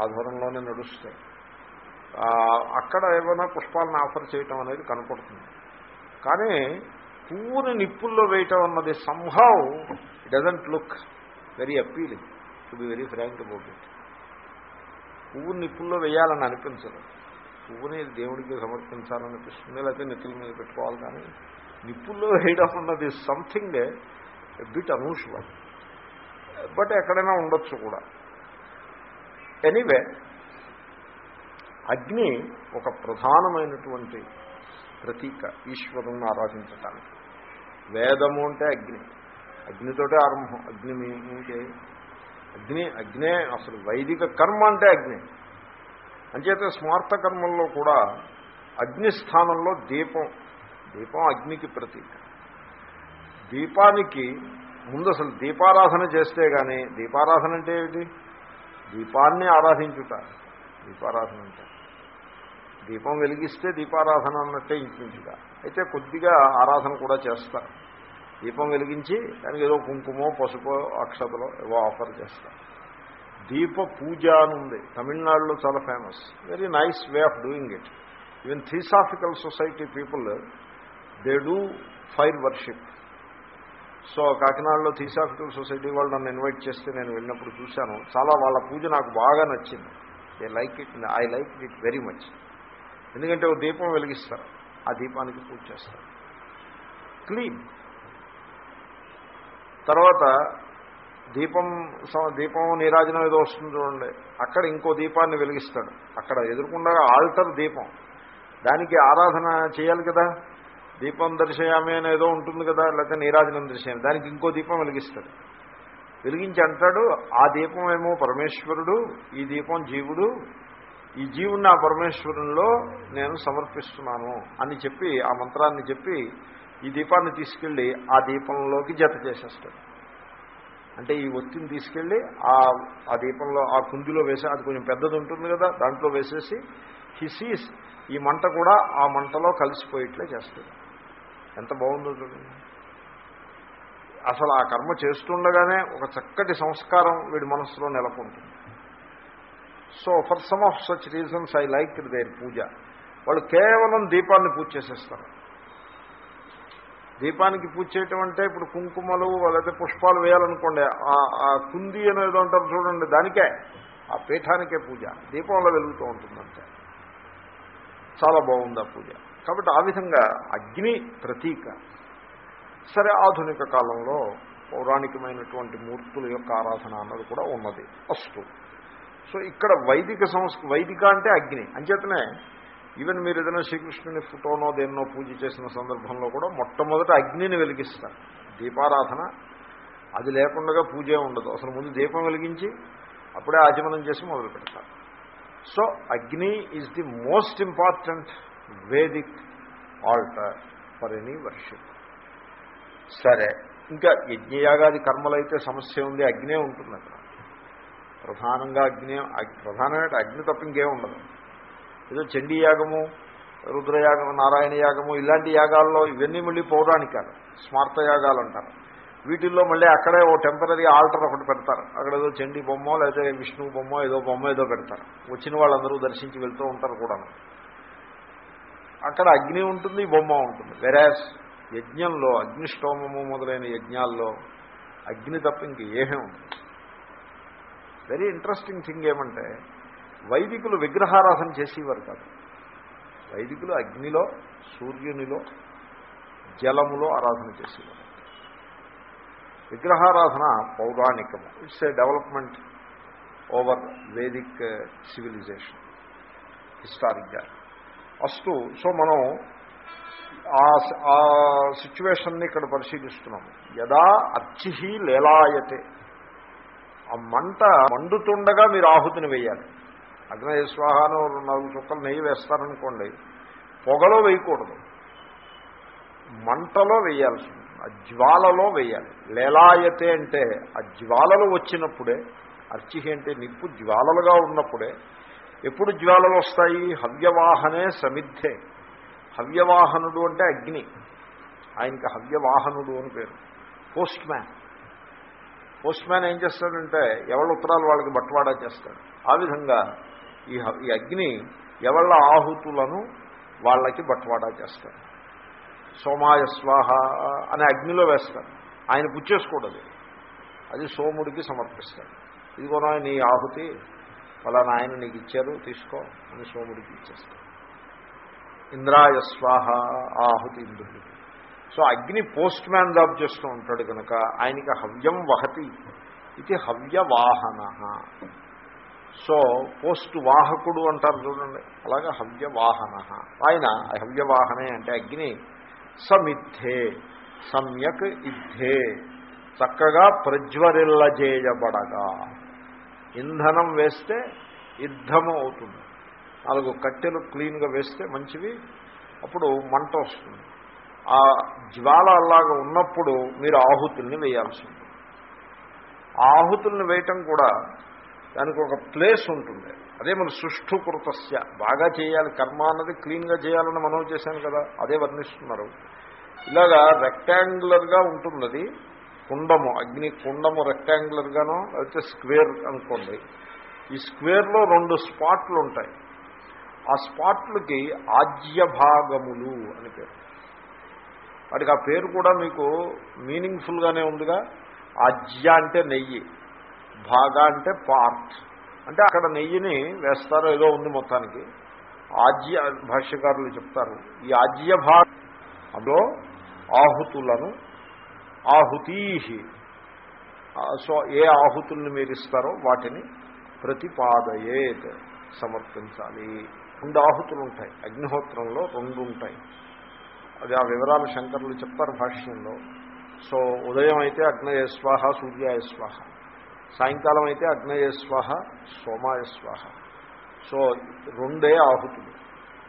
ఆధ్వర్యంలోనే నడుస్తాయి. అక్కడ ఏమైనా పుష్పాలను ఆఫర్ చేయటం అనేది కనపడుతుంది. కానీ పువ్వుని నిప్పుల్లో వేయటం అన్నది somehow doesn't look very appealing to be very frank about it పువ్వుని నిప్పుల్లో వేయాలని అనిపించదు. పువ్వుని దేవుడికి సమర్పించాలనిపిస్తుంది లేకపోతే నెత్తుల మీద పెట్టుకోవాలి కానీ నిప్పుల్లో వేయడం అన్నది సంథింగ్ బిట్ అనూషువల్ బట్ ఎక్కడైనా ఉండొచ్చు కూడా. ఎనీవే అగ్ని ఒక ప్రధానమైనటువంటి ప్రతీక ఈశ్వరుణ్ణి ఆరాధించటానికి. వేదము అంటే అగ్ని. అగ్నితోటే ఆరంభం. అగ్ని మీకే. అగ్ని అగ్నే అసలు వైదిక కర్మ అంటే అగ్ని. అంచేత స్మార్థ కర్మల్లో కూడా అగ్నిస్థానంలో దీపం దీపం అగ్నికి ప్రతీక. దీపానికి ముందు అసలు దీపారాధన చేస్తే కానీ దీపారాధన అంటే ఏమిటి? దీపాన్ని ఆరాధించుట. దీపారాధన అంటే దీపం వెలిగిస్తే దీపారాధన అన్నట్టే ఇంచుగా అయితే కొద్దిగా ఆరాధన కూడా చేస్తారు దీపం వెలిగించి దానికి ఏదో కుంకుమో పసుపో అక్షతలో ఏవో ఆఫర్ చేస్తారు దీప పూజ అని ఉంది తమిళనాడులో చాలా famous very nice way of doing it even theosophical society people they do fire worship so కాకినాడలో థిసాఫికల్ సొసైటీ వాళ్ళు నన్ను ఇన్వైట్ చేస్తే నేను వెళ్ళినప్పుడు చూశాను. చాలా వాళ్ళ పూజ నాకు బాగా నచ్చింది. They like it I like it very much ఎందుకంటే ఒక దీపం వెలిగిస్తారు. ఆ దీపానికి పూజ చేస్తారు. క్లీన్ తర్వాత దీపం దీపం నీరాజనం ఏదో వస్తుంది చూడండి. అక్కడ ఇంకో దీపాన్ని వెలిగిస్తాడు. అక్కడ ఎదుర్కొండగా ఆల్టర్ దీపం. దానికి ఆరాధన చేయాలి కదా? దీపం దర్శయామి అని ఏదో ఉంటుంది కదా? లేకపోతే నీరాజనం దర్శయామి. దానికి ఇంకో దీపం వెలిగిస్తాడు. వెలిగించి అంటాడు ఆ దీపం ఏమో పరమేశ్వరుడు ఈ దీపం జీవుడు ఈ జీవుని ఆ పరమేశ్వరునిలో నేను సమర్పిస్తున్నాను అని చెప్పి ఆ మంత్రాన్ని చెప్పి ఈ దీపాన్ని తీసుకెళ్ళి ఆ దీపంలోకి జత చేసేస్తాడు. అంటే ఈ ఒత్తిని తీసుకెళ్ళి ఆ ఆ దీపంలో ఆ కుందిలో వేసి అది కొంచెం పెద్దది ఉంటుంది కదా దాంట్లో వేసేసి హిసీస్ ఈ మంట కూడా ఆ మంటలో కలిసిపోయేట్లే చేస్తుంది. ఎంత బాగుందో చూడండి. అసలు ఆ కర్మ చేస్తుండగానే ఒక చక్కటి సంస్కారం వీడి మనస్సులో నెలకొంటుంది. So for some of such reasons I like their puja. వాళ్ళు కేవలం దీపాన్ని పూజ చేసేస్తారు. దీపానికి పూజ చేయటం అంటే ఇప్పుడు కుంకుమలు లేకపోతే పుష్పాలు వేయాలనుకోండి ఆ కుంది అనేది అంటారు చూడండి దానికే ఆ పీఠానికే పూజ. దీపంలో వెలుగుతూ ఉంటుందంటే. చాలా బాగుంది ఆ పూజ. కాబట్టి ఆ విధంగా అగ్ని ప్రతీక. సరే ఆధునిక కాలంలో పౌరాణికమైనటువంటి మూర్తుల యొక్క ఆరాధన అన్నది కూడా ఉన్నది. అస్తు. సో ఇక్కడ వైదిక సంస్ వైదిక అంటే అగ్ని. అంచేతనే ఈవెన్ మీరు ఏదైనా శ్రీకృష్ణుని ఫోటోనో దేన్నో పూజ చేసిన సందర్భంలో కూడా మొట్టమొదట అగ్నిని వెలిగిస్తారు. దీపారాధన అది లేకుండా పూజే ఉండదు. అసలు ముందు దీపం వెలిగించి అప్పుడే ఆచమనం చేసి మొదలు పెడతారు. So Agni is the most important Vedic altar for any worship సరే ఇంకా యజ్ఞయాగాది కర్మలైతే సమస్య ఉంది అగ్నే ఉంటుంది అక్కడ ప్రధానంగా అగ్ని ప్రధానమైన అగ్ని తప్ప ఇంకేం ఉండదు. ఏదో చండీ యాగము రుద్రయాగము నారాయణ యాగము ఇలాంటి యాగాల్లో ఇవన్నీ మళ్ళీ పౌరాణికాలు స్మార్త యాగాలు అంటారు. వీటిల్లో మళ్ళీ అక్కడే ఓ టెంపరీ ఆల్టర్ ఒకటి పెడతారు. అక్కడ ఏదో చండీ బొమ్మ లేదా విష్ణువు బొమ్మ ఏదో బొమ్మ ఏదో పెడతారు. వచ్చిన వాళ్ళందరూ దర్శించి వెళ్తూ ఉంటారు కూడా అక్కడ అగ్ని ఉంటుంది బొమ్మ ఉంటుంది. వెరాస్ యజ్ఞంలో అగ్నిష్టోమము మొదలైన యజ్ఞాల్లో అగ్ని తప్ప ఇంక ఏమీ ఉంటుంది వెరీ ఇంట్రెస్టింగ్ థింగ్ ఏమంటే వైదికులు విగ్రహారాధన చేసేవారు కాదు. వైదికులు అగ్నిలో సూర్యునిలో జలములో ఆరాధన చేసేవారు. విగ్రహారాధన పౌరాణికము. It's a development over Vedic civilization హిస్టారిక్గా అస్తు సో మనం ఆ సిచ్యువేషన్ని ఇక్కడ పరిశీలిస్తున్నాము. యదా అర్చిహి లేలాయతే. ఆ మంట మండుతుండగా మీరు ఆహుతిని వేయాలి. అగ్నే స్వాహాను నాలుగు చుక్కలు నెయ్యి వేస్తారనుకోండి పొగలో వేయకూడదు. మంటలో వేయాల్సి ఆ జ్వాలలో వేయాలి. లేలాయతే అంటే ఆ జ్వాలలు వచ్చినప్పుడే అర్చి అంటే నిప్పు జ్వాలలుగా ఉన్నప్పుడే ఎప్పుడు జ్వాలలు వస్తాయి? హవ్యవాహనే సమిద్ధే. హవ్యవాహనుడు అంటే అగ్ని. ఆయనకి హవ్యవాహనుడు అని పేరు. పోస్ట్ మ్యాన్ పోస్ట్ మ్యాన్ ఏం చేస్తాడంటే ఎవరి ఉత్తరాలు వాళ్ళకి బట్వాడా చేస్తాడు. ఆ విధంగా ఈ ఈ అగ్ని ఎవళ్ళ ఆహుతులను వాళ్ళకి బట్వాడా చేస్తారు. సోమాయ స్వాహ అనే అగ్నిలో వేస్తారు. ఆయన పుచ్చేసుకోడదు. అది సోముడికి సమర్పిస్తాడు ఇదిగోనా నీ ఆహుతి ఫలానా ఆయన నీకు ఇచ్చారు తీసుకో అని సోముడికి ఇచ్చేస్తాడు ఇంద్రాయ స్వాహ ఆహుతి ఇంద్రుడికి సో అగ్ని పోస్ట్ మ్యాన్ జాబ్ చేస్తూ ఉంటాడు కనుక ఆయనకి హవ్యం వహతి. ఇది హవ్యవాహన. సో పోస్ట్ వాహకుడు అంటారు చూడండి. అలాగా హవ్యవాహన ఆయన హవ్యవాహనే అంటే అగ్ని. సమిద్ధే సమ్యక్ ఇద్ధే. చక్కగా ప్రజ్వరిల్లజేయబడగా. ఇంధనం వేస్తే యుద్ధము అవుతుంది. నాలుగు కట్టెలు క్లీన్గా వేస్తే మంచివి. అప్పుడు మంట వస్తుంది. ఆ జ్వాల అలాగా ఉన్నప్పుడు మీరు ఆహుతుల్ని వేయాల్సి ఉంటుంది. ఆహుతుల్ని వేయటం కూడా దానికి ఒక ప్లేస్ ఉంటుంది. అదే మన సుష్ఠుకృతస్య. బాగా చేయాలి కర్మ అన్నది క్లీన్గా చేయాలని మనం చేశాను కదా అదే వర్ణిస్తున్నారు. ఇలాగా రెక్టాంగులర్గా ఉంటుంది అది కుండము అగ్ని కుండము రెక్టాంగులర్గానో లేకపోతే స్క్వేర్ అనుకోండి. ఈ స్క్వేర్లో రెండు స్పాట్లు ఉంటాయి. ఆ స్పాట్లకి ఆజ్య భాగములు అని పేరు. వాటికి ఆ పేరు కూడా మీకు మీనింగ్ఫుల్గానే ఉందిగా. ఆజ్య అంటే నెయ్యి. భాగ అంటే పార్ట్. అంటే అక్కడ నెయ్యిని వేస్తారో ఏదో ఉంది మొత్తానికి. ఆజ్య భాష్యకారులు చెప్తారు ఈ ఆజ్య భాగంలో ఆహుతులను ఆహుతీ సో ఏ ఆహుతుల్ని మీరు ఇస్తారో వాటిని ప్రతిపాదయేత్ సమర్పించాలి. రెండు ఆహుతులు ఉంటాయి అగ్నిహోత్రంలో రెండు ఉంటాయి. అది ఆ వివరాలు శంకరులు చెప్తారు భాష్యంలో. సో ఉదయం అయితే అగ్నయ స్వాహ సూర్యాయ స్వాహ సాయంకాలం అయితే అగ్నేయస్వాహ స్వాహ స్వాహ. సో రెండే ఆహుతులు.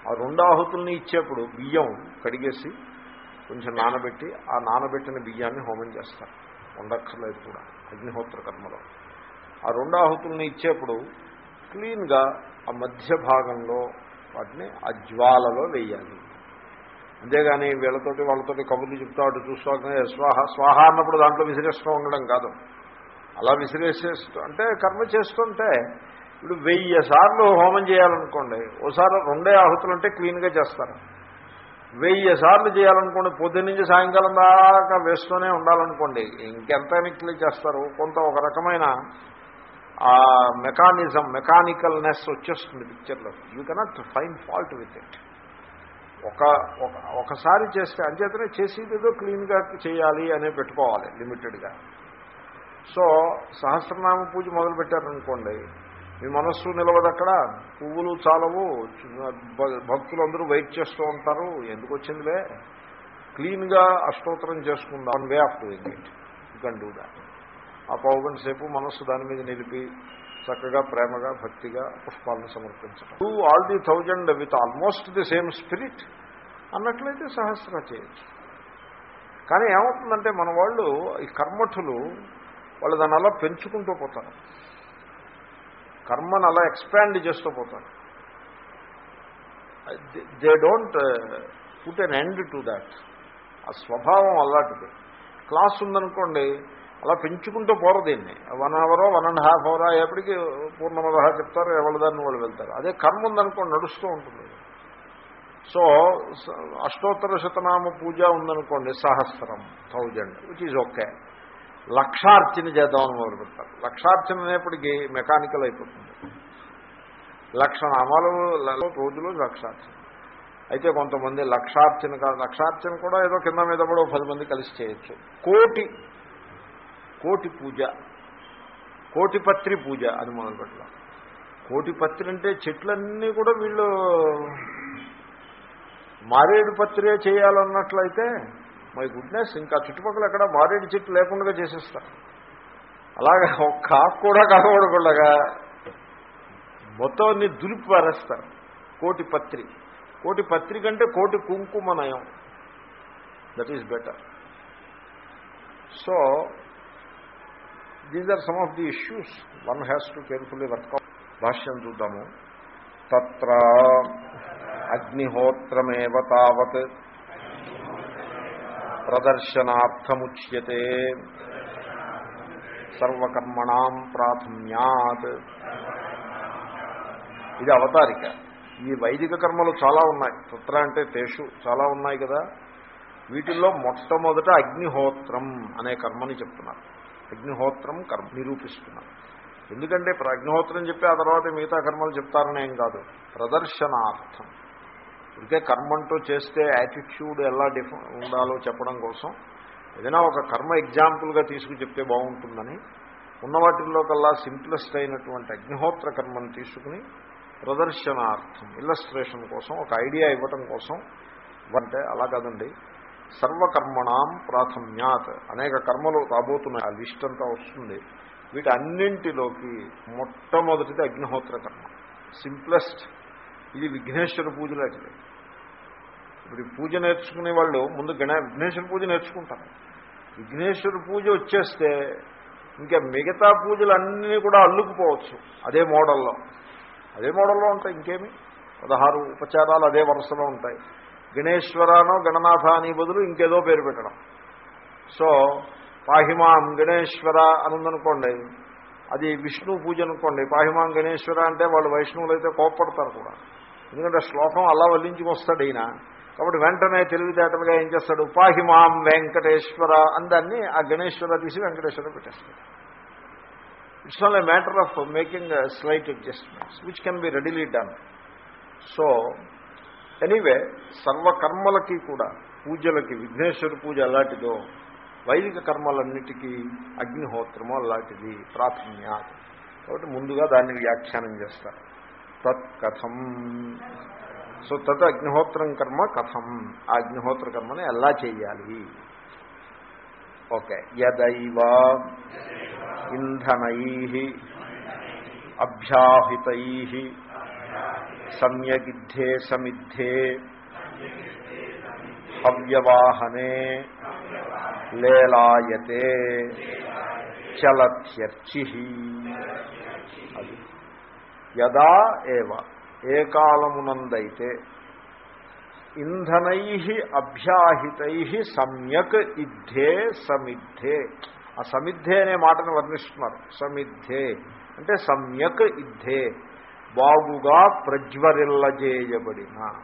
ఆ రెండు ఆహుతుల్ని ఇచ్చేప్పుడు బియ్యం కడిగేసి కొంచెం నానబెట్టి ఆ నానబెట్టిన బియ్యాన్ని హోమం చేస్తారు. ఉండక్కర్లేదు కూడా అగ్నిహోత్ర కర్మలో. ఆ రెండు ఆహుతుల్ని ఇచ్చేప్పుడు క్లీన్గా ఆ మధ్య భాగంలో వాటిని ఆ జ్వాలలో వేయాలి. అంతేగాని వీళ్ళతోటి వాళ్ళతోటి కబుర్లు చెప్తా అటు చూసుకోక స్వాహ స్వాహ అన్నప్పుడు దాంట్లో విసిరేస్తూ ఉండడం కాదు. అలా విసిరేసేస్తూ అంటే కర్మ చేస్తుంటే ఇప్పుడు వెయ్యి సార్లు హోమం చేయాలనుకోండి ఓసారి రెండే ఆహుతులు అంటే క్లీన్గా చేస్తారు. వెయ్యి సార్లు చేయాలనుకోండి పొద్దున్న నుంచి సాయంకాలం దాకా వేస్తూనే ఉండాలనుకోండి ఇంకెంత క్లీన్ చేస్తారు. కొంత ఒక రకమైన ఆ మెకానిజం మెకానికల్నెస్ వచ్చేస్తుంది పిక్చర్లో. You cannot find fault with it ఒక ఒక ఒకసారి చేస్తే అంచేతనే చేసేదేదో క్లీన్గా చేయాలి అనే పెట్టుకోవాలి లిమిటెడ్గా. సో సహస్రనామ పూజ మొదలుపెట్టారనుకోండి మీ మనస్సు నిలవదు అక్కడ పువ్వులు చాలవు భక్తులు అందరూ వెయిట్ చేస్తూ ఉంటారు. ఎందుకు వచ్చిందిలే? క్లీన్గా అష్టోత్తరం చేసుకుందాం. One way of doing it you can do that ఆ పావుగంట సేపు మనస్సు దాని మీద నిలిపి చక్కగా ప్రేమగా భక్తిగా పుష్పాలను సమర్పించడం to all the thousand with almost the same spirit అన్నట్లయితే సహస్ర చేయొచ్చు. కానీ ఏమవుతుందంటే మన వాళ్ళు ఈ కర్మఠులు వాళ్ళు దాన్ని అలా పెంచుకుంటూ పోతారు. కర్మను అలా ఎక్స్పాండ్ చేస్తూ పోతారు. They don't uh, put an end to that. ఆ స్వభావం అలాంటిది. క్లాస్ ఉందనుకోండి అలా పెంచుకుంటూ పోరు దీన్ని. One hour or one and half hour ఎప్పటికీ పూర్ణమదహ చెప్తారు ఎవరి దాన్ని వాళ్ళు వెళ్తారు. అదే కర్మ ఉందనుకోండి నడుస్తూ ఉంటుంది. సో అష్టోత్తర శతనామ పూజ ఉందనుకోండి సహస్రం థౌజండ్ విచ్ ఈజ్ ఓకే లక్షార్చన చేద్దామని మొదలుపెడతారు లక్షార్చన అనేప్పటికీ మెకానికల్ అయిపోతుంది. లక్ష నామాలు రోజులు లక్షార్చన. అయితే కొంతమంది లక్షార్చన కాదు లక్షార్చన కూడా ఏదో కింద మీద కూడా పది మంది కలిసి చేయొచ్చు. కోటి కోటి పూజ కోటిపత్రి పూజ అని మొదలు కోటిపత్రి అంటే చెట్లన్నీ కూడా వీళ్ళు మారేడు పత్రే చేయాలన్నట్లయితే మై గుడ్నెస్ ఇంకా చుట్టుపక్కల ఎక్కడ మారేడు చెట్టు లేకుండా చేసేస్తారు అలాగే ఒక్క ఆకు కూడా కలవడకుండా మొత్తం అన్ని దులిపి పారేస్తారు కోటి పత్రి. కోటి పత్రి కంటే కోటి కుంకుమ నయం. That is better so these are some of the issues one has to carefully work భాష్యం చూద్దాము తత్ర అగ్నిహోత్రమేవ తావత్ ప్రదర్శనార్థముచ్యతే. సర్వకర్మణం ప్రాథమ్యాత్. ఇది అవతారిక. ఈ వైదిక కర్మలు చాలా ఉన్నాయి. తత్ర అంటే తేషు చాలా ఉన్నాయి కదా. వీటిల్లో మొట్టమొదట అగ్నిహోత్రం అనే కర్మని చెప్తున్నారు. అగ్నిహోత్రం కర్మ నిరూపిస్తున్నారు. ఎందుకంటే అగ్నిహోత్రం చెప్పి ఆ తర్వాత మిగతా కర్మలు చెప్తారనేం ఏం కాదు. ప్రదర్శనార్థం. ఇదే కర్మంటూ చేస్తే యాటిట్యూడ్ ఎలా డిఫ ఉండాలో చెప్పడం కోసం ఏదైనా ఒక కర్మ ఎగ్జాంపుల్గా తీసుకు చెప్తే బాగుంటుందని ఉన్న వాటిల్లో కల్లా సింప్లెస్ట్ అయినటువంటి అగ్నిహోత్ర కర్మను తీసుకుని ప్రదర్శనార్థం ఇల్లస్ట్రేషన్ కోసం ఒక ఐడియా ఇవ్వటం కోసం అంటే అలా కాదండి. సర్వకర్మణం ప్రాథమ్యాత్ అనేక కర్మలు రాబోతున్నాయి. ఆ లిస్ట్ అంతా వస్తుంది. వీటన్నింటిలోకి మొట్టమొదటిది అగ్నిహోత్ర కర్మ. సింప్లెస్ట్ ఇది విఘ్నేశ్వర పూజ లాంటిది ఇప్పుడు పూజ నేర్చుకునే వాళ్ళు ముందు గణే విఘ్నేశ్వర పూజ నేర్చుకుంటారు. విఘ్నేశ్వర పూజ వచ్చేస్తే ఇంకా మిగతా పూజలు అన్నీ కూడా అల్లుకుపోవచ్చు. అదే మోడల్లో. అదే మోడల్లో ఉంటాయి ఇంకేమి? పదహారు ఉపచారాలు అదే వరుసలో ఉంటాయి. గణేశ్వరానో గణనాథ అని బదులు ఇంకేదో పేరు పెట్టడం. సో పాహిమాం గణేశ్వర అనుందనుకోండి అది విష్ణు పూజ అనుకోండి. పాహిమాం గణేశ్వర అంటే వాళ్ళు వైష్ణవులు అయితే కోప్పడతారు కూడా. ఎందుకంటే శ్లోకం అలా వల్లించుకొస్తాడు ఈయన. కాబట్టి వెంటనే తెలివితేటలుగా ఏం చేస్తాడు? పాహిమాం వెంకటేశ్వర అందాన్ని ఆ గణేశ్వర తీసి వెంకటేశ్వర పెట్టేస్తాడు. It's all a matter of making slight adjustments which can be readily done so anyway సర్వకర్మలకి కూడా పూజలకి విఘ్నేశ్వర పూజ అలాంటిదో వైదిక కర్మలన్నిటికీ అగ్నిహోత్రము అలాంటిది ప్రాధాన్య కాబట్టి ముందుగా దాన్ని వ్యాఖ్యానం చేస్తారు. తత్ కథం సో తత్ అగ్నిహోత్రం కర్మ కథం ఆ అగ్నిహోత్ర కర్మని ఎలా చేయాలి ఓకే యదైవ ఇంధనై అభ్యాహితై సమ్యగిద్ధే సమిద్ధే హవ్యవాహనే లేలాయతే చలత్యర్చి అది యదా ఏవ. ఏ కాలమునందైతే ఇంధనై అభ్యాహితై సమ్యక్ ఇద్ధే సమిద్ధే. ఆ సమిద్ధే అనే మాటను వర్ణిస్తున్నారు. సమిద్ధే. అంటే సమ్యక్ ఇద్ధే. బాగుగా ప్రజ్వరిల్లజేయబడిన.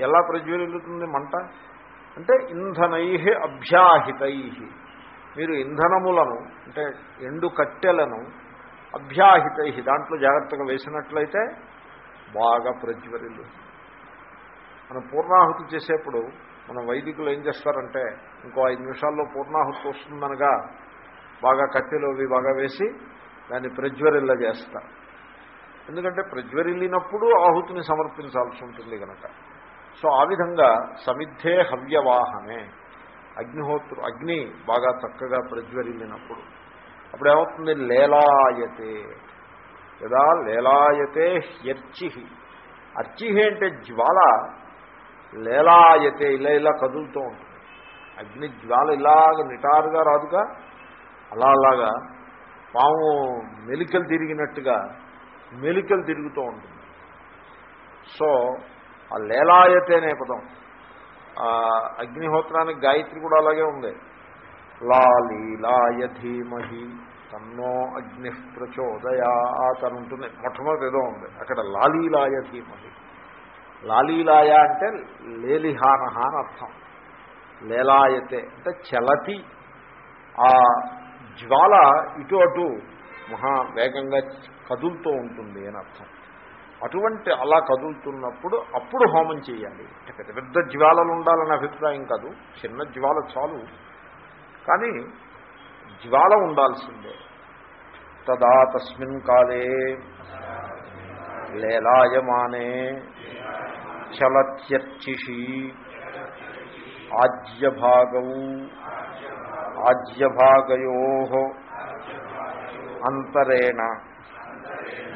ఎలా ప్రజ్వరిల్లుతుంది మంట? అంటే ఇంధనై అభ్యాహితై. మీరు ఇంధనములను అంటే ఎండు కట్టెలను అభ్యాహితై. దాంట్లో జాగ్రత్తగా వేసినట్లయితే బాగా ప్రజ్వరిల్లు. మనం పూర్ణాహుతి చేసేప్పుడు మన వైదికులు ఏం చేస్తారంటే ఇంకో ఐదు నిమిషాల్లో పూర్ణాహుతి వస్తుందనగా బాగా కట్టెలు అవి బాగా వేసి దాన్ని ప్రజ్వరిల్ల చేస్తారు ఎందుకంటే ప్రజ్వరిల్లినప్పుడు ఆహుతిని సమర్పించాల్సి ఉంటుంది కనుక సో ఆ విధంగా సమిద్ధే హవ్యవాహమే అగ్నిహోత్రు అగ్ని బాగా చక్కగా ప్రజ్వరిల్లినప్పుడు. అప్పుడు ఏమవుతుంది లేలాయతే. కదా లేలాయతే హ్యర్చి అర్చి అంటే జ్వాల. లేలాయతే ఇలా ఇలా కదులుతూ ఉంటుంది. అగ్ని జ్వాల ఇలాగ నిటారుగా రాదుగా. అలా అలాగా పాము మెలికలు తిరిగినట్టుగా మెలికలు తిరుగుతూ ఉంటుంది. సో ఆ లేలాయతే అనే పదం అగ్నిహోత్రానికి గాయత్రి కూడా అలాగే ఉంది. లాలీలాయ ధీమహి. తన్నో అగ్ని ప్రచోదయాత్ అని ఉంటుంది మొట్టమొదటి ఏదో ఉంది. అక్కడ లాలీలాయ ధీమహి. లాలీలాయ అంటే లేలిహాన అని అర్థం. లేలాయతే అంటే చలతి. ఆ జ్వాల ఇటు అటు మహా వేగంగా కదులుతూ ఉంటుంది అని అర్థం. అటువంటి అలా కదులుతున్నప్పుడు అప్పుడు హోమం చేయాలి. పెద్ద పెద్ద జ్వాలలు ఉండాలని అభిప్రాయం కాదు. చిన్న జ్వాల చాలు. కానీ జ్వాల ఉండాల్సిందే. తదా తస్మిన్ కాలే లేలాయమానే చలత్యర్చిషి ఆజ్యభాగౌ ఆజ్యభాగయో అంతరేణ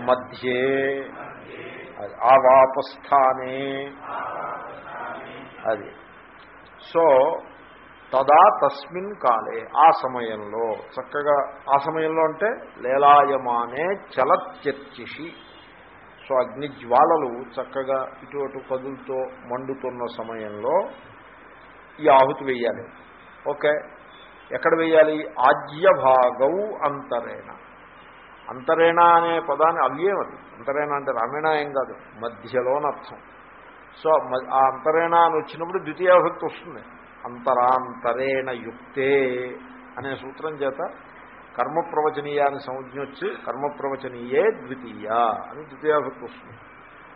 మధ్యే ఆవాపస్థానే అది. సో తదా తస్మిన్ కాలే. ఆ సమయంలో చక్కగా ఆ సమయంలో అంటే లేలాయమానే చలత్యర్చిషి. సో అగ్నిజ్వాలలు చక్కగా ఇటు అటు కదులుతో మండుతున్న సమయంలో ఈ ఆహుతి వేయాలి. ఓకే. ఎక్కడ వేయాలి? ఆజ్యభాగౌ అంతరేణ. అంతరేణ అనే పదాన్ని అవ్యేమది అంతరేణ అంటే రామేణ ఏం కాదు. మధ్యలోనర్థం. సో ఆ అంతరేణ అని వచ్చినప్పుడు ద్వితీయాభక్తి వస్తుంది. అంతరాంతరేణ యుక్తే అనే సూత్రం చేత కర్మప్రవచనీయాన్ని సంజ్ఞ వచ్చి కర్మప్రవచనీయే ద్వితీయ అని ద్వితీయాభక్తి వస్తుంది.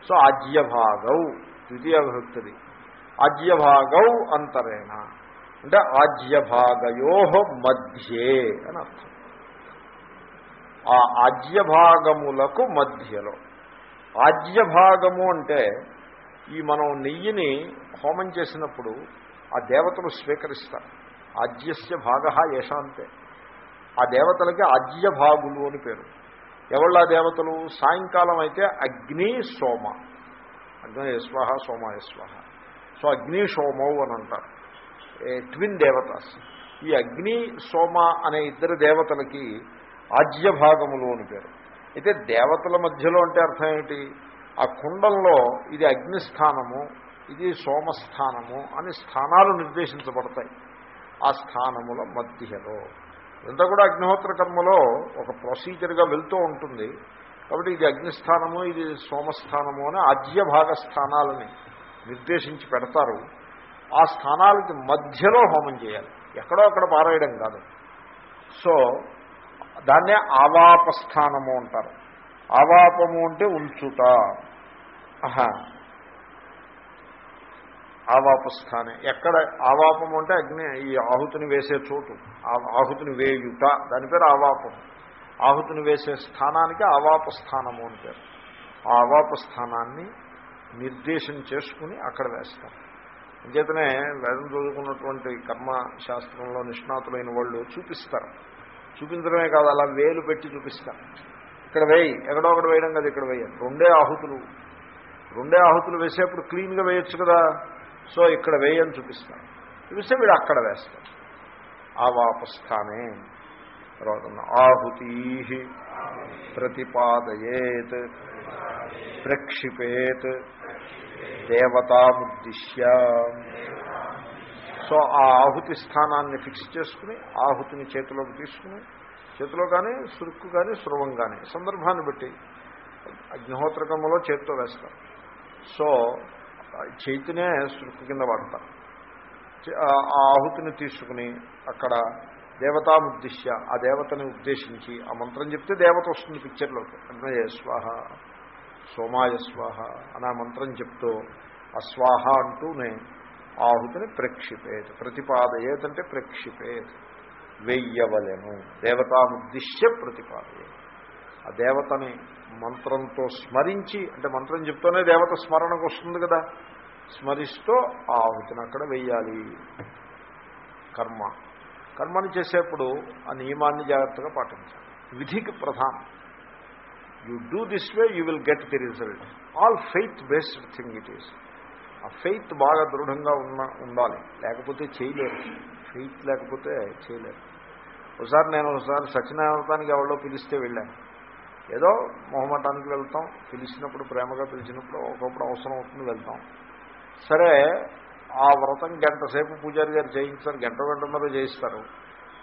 సో ఆజ్యభాగౌ ద్వితీయాభక్తిది ఆజ్యభాగౌ అంతరేణ. అంటే ఆజ్యభాగయో మధ్యే అని అర్థం. ఆ ఆజ్యభాగములకు మధ్యలో. ఆజ్యభాగము అంటే ఈ మనం నెయ్యిని హోమం చేసినప్పుడు ఆ దేవతలు స్వీకరిస్తారు. ఆజ్యస్య భాగ యశాంతే ఆ దేవతలకి ఆజ్య భాగులు అని పేరు. ఎవళ్ళ దేవతలు? సాయంకాలం అయితే అగ్ని సోమ. అగ్ని యస్వాహ సోమ యస్వాహ. సో అగ్ని సోమవు అని అంటారు ట్విన్ దేవతాస్. ఈ అగ్ని సోమ అనే ఇద్దరు దేవతలకి ఆజ్యభాగములు అని పేరు. అయితే దేవతల మధ్యలో అంటే అర్థం ఏమిటి ఆ కుండంలో ఇది అగ్నిస్థానము ఇది సోమస్థానము అని స్థానాలు నిర్దేశించబడతాయి. ఆ స్థానముల మధ్యలో. ఇదంతా కూడా అగ్నిహోత్ర కర్మలో ఒక ప్రొసీజర్గా వెళ్తూ ఉంటుంది. కాబట్టి ఇది అగ్నిస్థానము ఇది సోమస్థానము అని ఆజ్యభాగ స్థానాలని నిర్దేశించి పెడతారు. ఆ స్థానాలకి మధ్యలో హోమం చేయాలి. ఎక్కడో అక్కడ పారేయడం కాదు. సో దాన్నే ఆవాపస్థానము అంటారు. ఆవాపము అంటే ఉంచుట. ఆహా. ఆవాపస్థానే. ఎక్కడ ఆవాపం అంటే అగ్ని ఈ ఆహుతిని వేసే చోటు. ఆహుతిని వేయుట. దాని పేరు ఆవాపం. ఆహుతిని వేసే స్థానానికి ఆవాపస్థానము అని పేరు. ఆ ఆవాపస్థానాన్ని నిర్దేశం చేసుకుని అక్కడ వేస్తారు. అంచేతనే వేదం చదువుకున్నటువంటి కర్మశాస్త్రంలో నిష్ణాతులైన వాళ్ళు చూపిస్తారు. చూపించడమే కాదు అలా వేలు పెట్టి చూపిస్తారు. ఇక్కడ వేయి. ఎక్కడో ఒకటి వేయడం కదా ఇక్కడ వేయాలి. రెండే ఆహుతులు. రెండే ఆహుతులు వేసేప్పుడు క్లీన్గా వేయచ్చు కదా. సో ఇక్కడ వేయని చూపిస్తాను చూపిస్తే వీడు అక్కడ వేస్తాడు. ఆ వాపస్థానే తర్వాత ఆహుతీ ప్రతిపాదయేత్ ప్రక్షిపేత్ దేవతాముద్దిశ్య. సో ఆ ఆహుతి స్థానాన్ని ఫిక్స్ చేసుకుని ఆహుతిని చేతిలోకి తీసుకుని చేతిలో కానీ సురుక్కు కానీ సురవం కానీ సందర్భాన్ని బట్టి అగ్నిహోత్రకములో చేతితో వేస్తారు. సో చేతినే శృతి కింద వాడతారు ఆ ఆహుతిని తీసుకుని అక్కడ దేవతాముద్దిశ్య ఆ దేవతని ఉద్దేశించి ఆ మంత్రం చెప్తే దేవత వస్తుంది పిక్చర్లోకి అగ్నయ స్వాహ సోమాయ స్వాహ అని ఆ మంత్రం చెప్తూ ఆ స్వాహ అంటూనే ఆహుతిని ప్రక్షిపేత్ ప్రతిపాదయేత్ అంటే ప్రక్షిపేత్. వెయ్యవలెను. దేవతాముద్దిశ్య ప్రతిపాదయ ఆ దేవతని మంత్రంతో స్మరించి అంటే మంత్రం చెప్తూనే దేవత స్మరణకు వస్తుంది కదా స్మరిస్తూ ఆ ఆహుతిని అక్కడ వెయ్యాలి. కర్మ. కర్మని చేసేప్పుడు ఆ నియమాన్ని జాగ్రత్తగా పాటించాలి. విధికి ప్రధానం. You do this way you will get the result all faith based thing it is ఆ ఫెయిత్ బాగా దృఢంగా ఉన్న ఉండాలి. లేకపోతే చేయలేరు. ఫెయిత్ లేకపోతే చేయలేరు. ఒకసారి నేను ఒకసారి సత్యనారాయణతానికి ఎవరో పిలిస్తే వెళ్ళాను. ఏదో మొహమటానికి వెళ్తాం పిలిచినప్పుడు ప్రేమగా పిలిచినప్పుడు ఒకప్పుడు అవసరం అవుతుంది వెళ్తాం. సరే ఆ వ్రతం గంట సేపు పూజారి గారు చేయించారు గంట గంటన్నర చేయిస్తారు.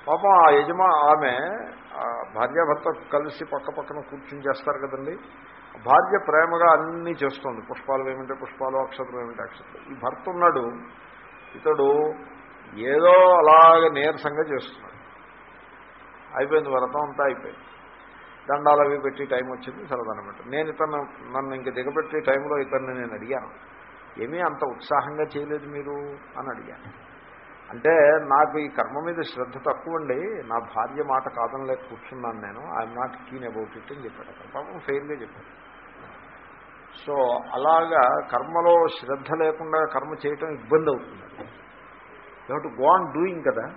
పాపం ఆ యజమా ఆమె భార్యాభర్త కలిసి పక్క పక్కన కూర్చుని చేస్తారు కదండి. భార్య ప్రేమగా అన్నీ చేస్తుంది. పుష్పాలు ఏమిటో పుష్పాలు అక్షతలు ఏమిటో అక్షతలు. ఈ భర్త ఉన్నాడు. ఇతడు ఏదో అలాగ నీరసంగా చేస్తున్నాడు. అయిపోయింది వ్రతం అంతా అయిపోయింది. దండాలు అవి పెట్టి టైం వచ్చింది సరదనమాట. నేను ఇతను నన్ను ఇంక దిగబెట్టే టైంలో ఇతన్ని నేను అడిగాను. ఏమీ అంత ఉత్సాహంగా చేయలేదు మీరు? అని అడిగాను అంటే నాకు ఈ కర్మ మీద శ్రద్ధ తక్కువ అండి నా భార్య మాట కాదని లేక కూర్చున్నాను నేను. I'm not keen about it అని చెప్పాడు. పాపం ఫెయిల్గా చెప్పాడు. సో అలాగా కర్మలో శ్రద్ధ లేకుండా కర్మ చేయటం ఇబ్బంది అవుతుంది. You to go on doing కదా.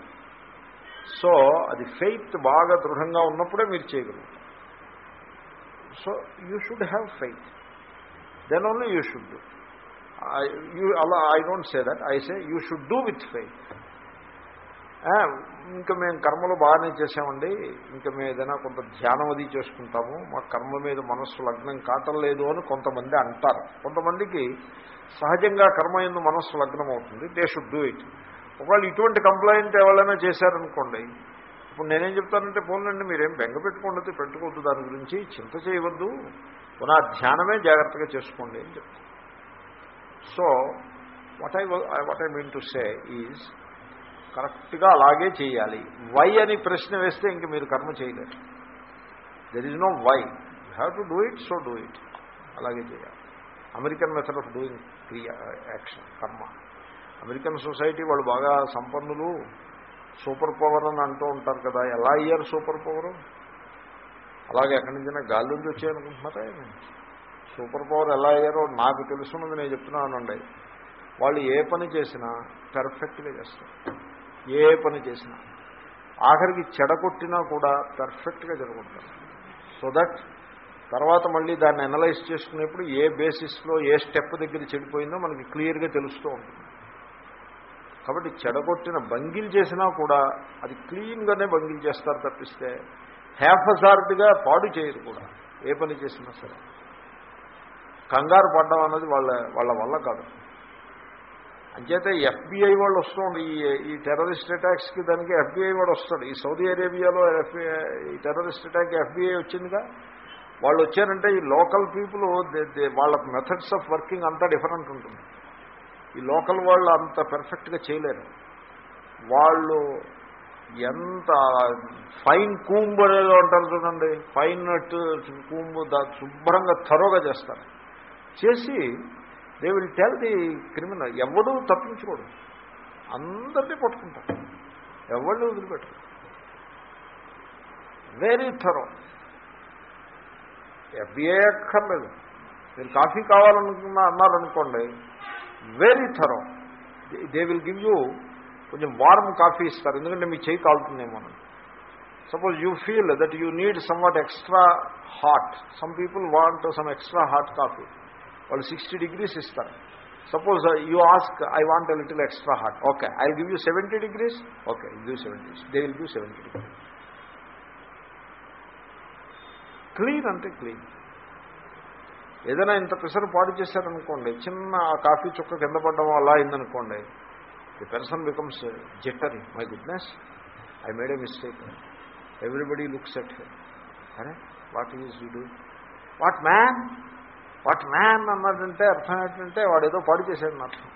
సో అది ఫెయిత్ బాగా దృఢంగా ఉన్నప్పుడే మీరు చేయగలరు. So you should have faith then only you should do you అలా I don't say that I say you should do with faith ఇంకా మేము కర్మలు బాగానే చేసామండి ఇంకా మేము ఏదైనా కొంత ధ్యానం అది చేసుకుంటాము. మా కర్మ మీద మనస్సు లగ్నం కాటం లేదు అని కొంతమంది అంటారు. కొంతమందికి సహజంగా కర్మ ఎందు మనస్సు లగ్నం అవుతుంది. దే షుడ్ డూ ఇట్ ఒకవేళ ఇటువంటి కంప్లైంట్ ఎవరైనా చేశారనుకోండి ఇప్పుడు నేనేం చెప్తానంటే పోన్లండి మీరేం బెంగ పెట్టుకోండి పెట్టుకోవద్దు దాని గురించి చింత చేయవద్దు. పునః ధ్యానమే జాగ్రత్తగా చేసుకోండి అని చెప్తాను. So what I what I mean to say is కరెక్ట్గా అలాగే చేయాలి. వై అని ప్రశ్న వేస్తే ఇంక మీరు కర్మ చేయలేరు. There is no why you have to do it so do it అలాగే చేయాలి. అమెరికన్ మెథడ్ ఆఫ్ డూయింగ్ క్రియా యాక్షన్ కర్మ. అమెరికన్ సొసైటీ వాళ్ళు బాగా సంపన్నులు. సూపర్ పవర్ అని అంటూ ఉంటారు కదా ఎలా అయ్యారు సూపర్ పవర్? అలాగే ఎక్కడి నుంచైనా గాలి నుంచి వచ్చాయనుకుంటున్నారా సూపర్ పవర్ ఎలా అయ్యారో నాకు తెలుసున్నది నేను చెప్తున్నానండి వాళ్ళు ఏ పని చేసినా పెర్ఫెక్ట్గా చేస్తారు. ఏ పని చేసినా. ఆఖరికి చెడగొట్టినా కూడా పెర్ఫెక్ట్గా జరుగుతారు సో దట్ తర్వాత మళ్ళీ దాన్ని అనలైజ్ చేసుకునేప్పుడు ఏ బేసిస్లో ఏ స్టెప్ దగ్గర చెడిపోయిందో మనకి క్లియర్గా తెలుస్తూ ఉంటుంది. కాబట్టి చెడగొట్టిన బంగిల్ చేసినా కూడా అది క్లీన్గానే బంగిల్ చేస్తారు తప్పిస్తే హ్యాఫజార్డ్గా పాడు చేయరు కూడా ఏ పని చేసినా సరే. కంగారు పడ్డం అన్నది వాళ్ళ వాళ్ళ వల్ల కాదు. అంచేతే ఎఫ్బిఐ వాళ్ళు వస్తుంది ఈ ఈ టెర్రరిస్ట్ అటాక్స్కి దానికి ఎఫ్బిఐ వాడు వస్తాడు. ఈ సౌదీ అరేబియాలో ఎఫ్బిఐ ఈ టెర్రరిస్ట్ అటాక్ ఎఫ్బిఐ వచ్చిందిగా? వాళ్ళు వచ్చారంటే ఈ లోకల్ పీపుల్ వాళ్ళ మెథడ్స్ ఆఫ్ వర్కింగ్ అంతా డిఫరెంట్ ఉంటుంది. ఈ లోకల్ వాళ్ళు అంత పెర్ఫెక్ట్గా చేయలేరు. వాళ్ళు ఎంత ఫైన్ కూంబు అనేది అంటారు చూడండి ఫైన్ నట్ కూంబు శుభ్రంగా థరోగా చేస్తారు. చేసి they will tell the criminal ఎవడూ తప్పించుకోడు అందరినీ పట్టుకుంటారు. ఎవళ్ళు వదిలిపెట్టరు. వెరీ థరో ఎఫ్బిఐ అక్కర్లేదు మీరు కాఫీ కావాలనుకున్నా అన్నారనుకోండి very thorough. They will give you కొంచెం వార్మ్ కాఫీ ఇస్తారు. ఎందుకంటే మీ చేయి కాలుతుందేమో suppose you feel that you need somewhat extra hot. Some people want some extra hot coffee. వాళ్ళు సిక్స్టీ డిగ్రీస్ ఇస్తారు. Suppose you ask I want a little extra hot. Okay I give you seventy degrees. Okay give seventy they will give seventy degrees. Clean అంటే clean. ఏదైనా ఇంత పిసరు పాడు చేశారనుకోండి చిన్న ఆ coffee చుక్క కింద పడడం అలా అయిందనుకోండి the person becomes jittery my goodness I made a mistake everybody looks at అరే what is you do what man what man అన్నదంటే అర్థం ఏంటంటే వాడు ఏదో పాడు చేశాడు అర్థం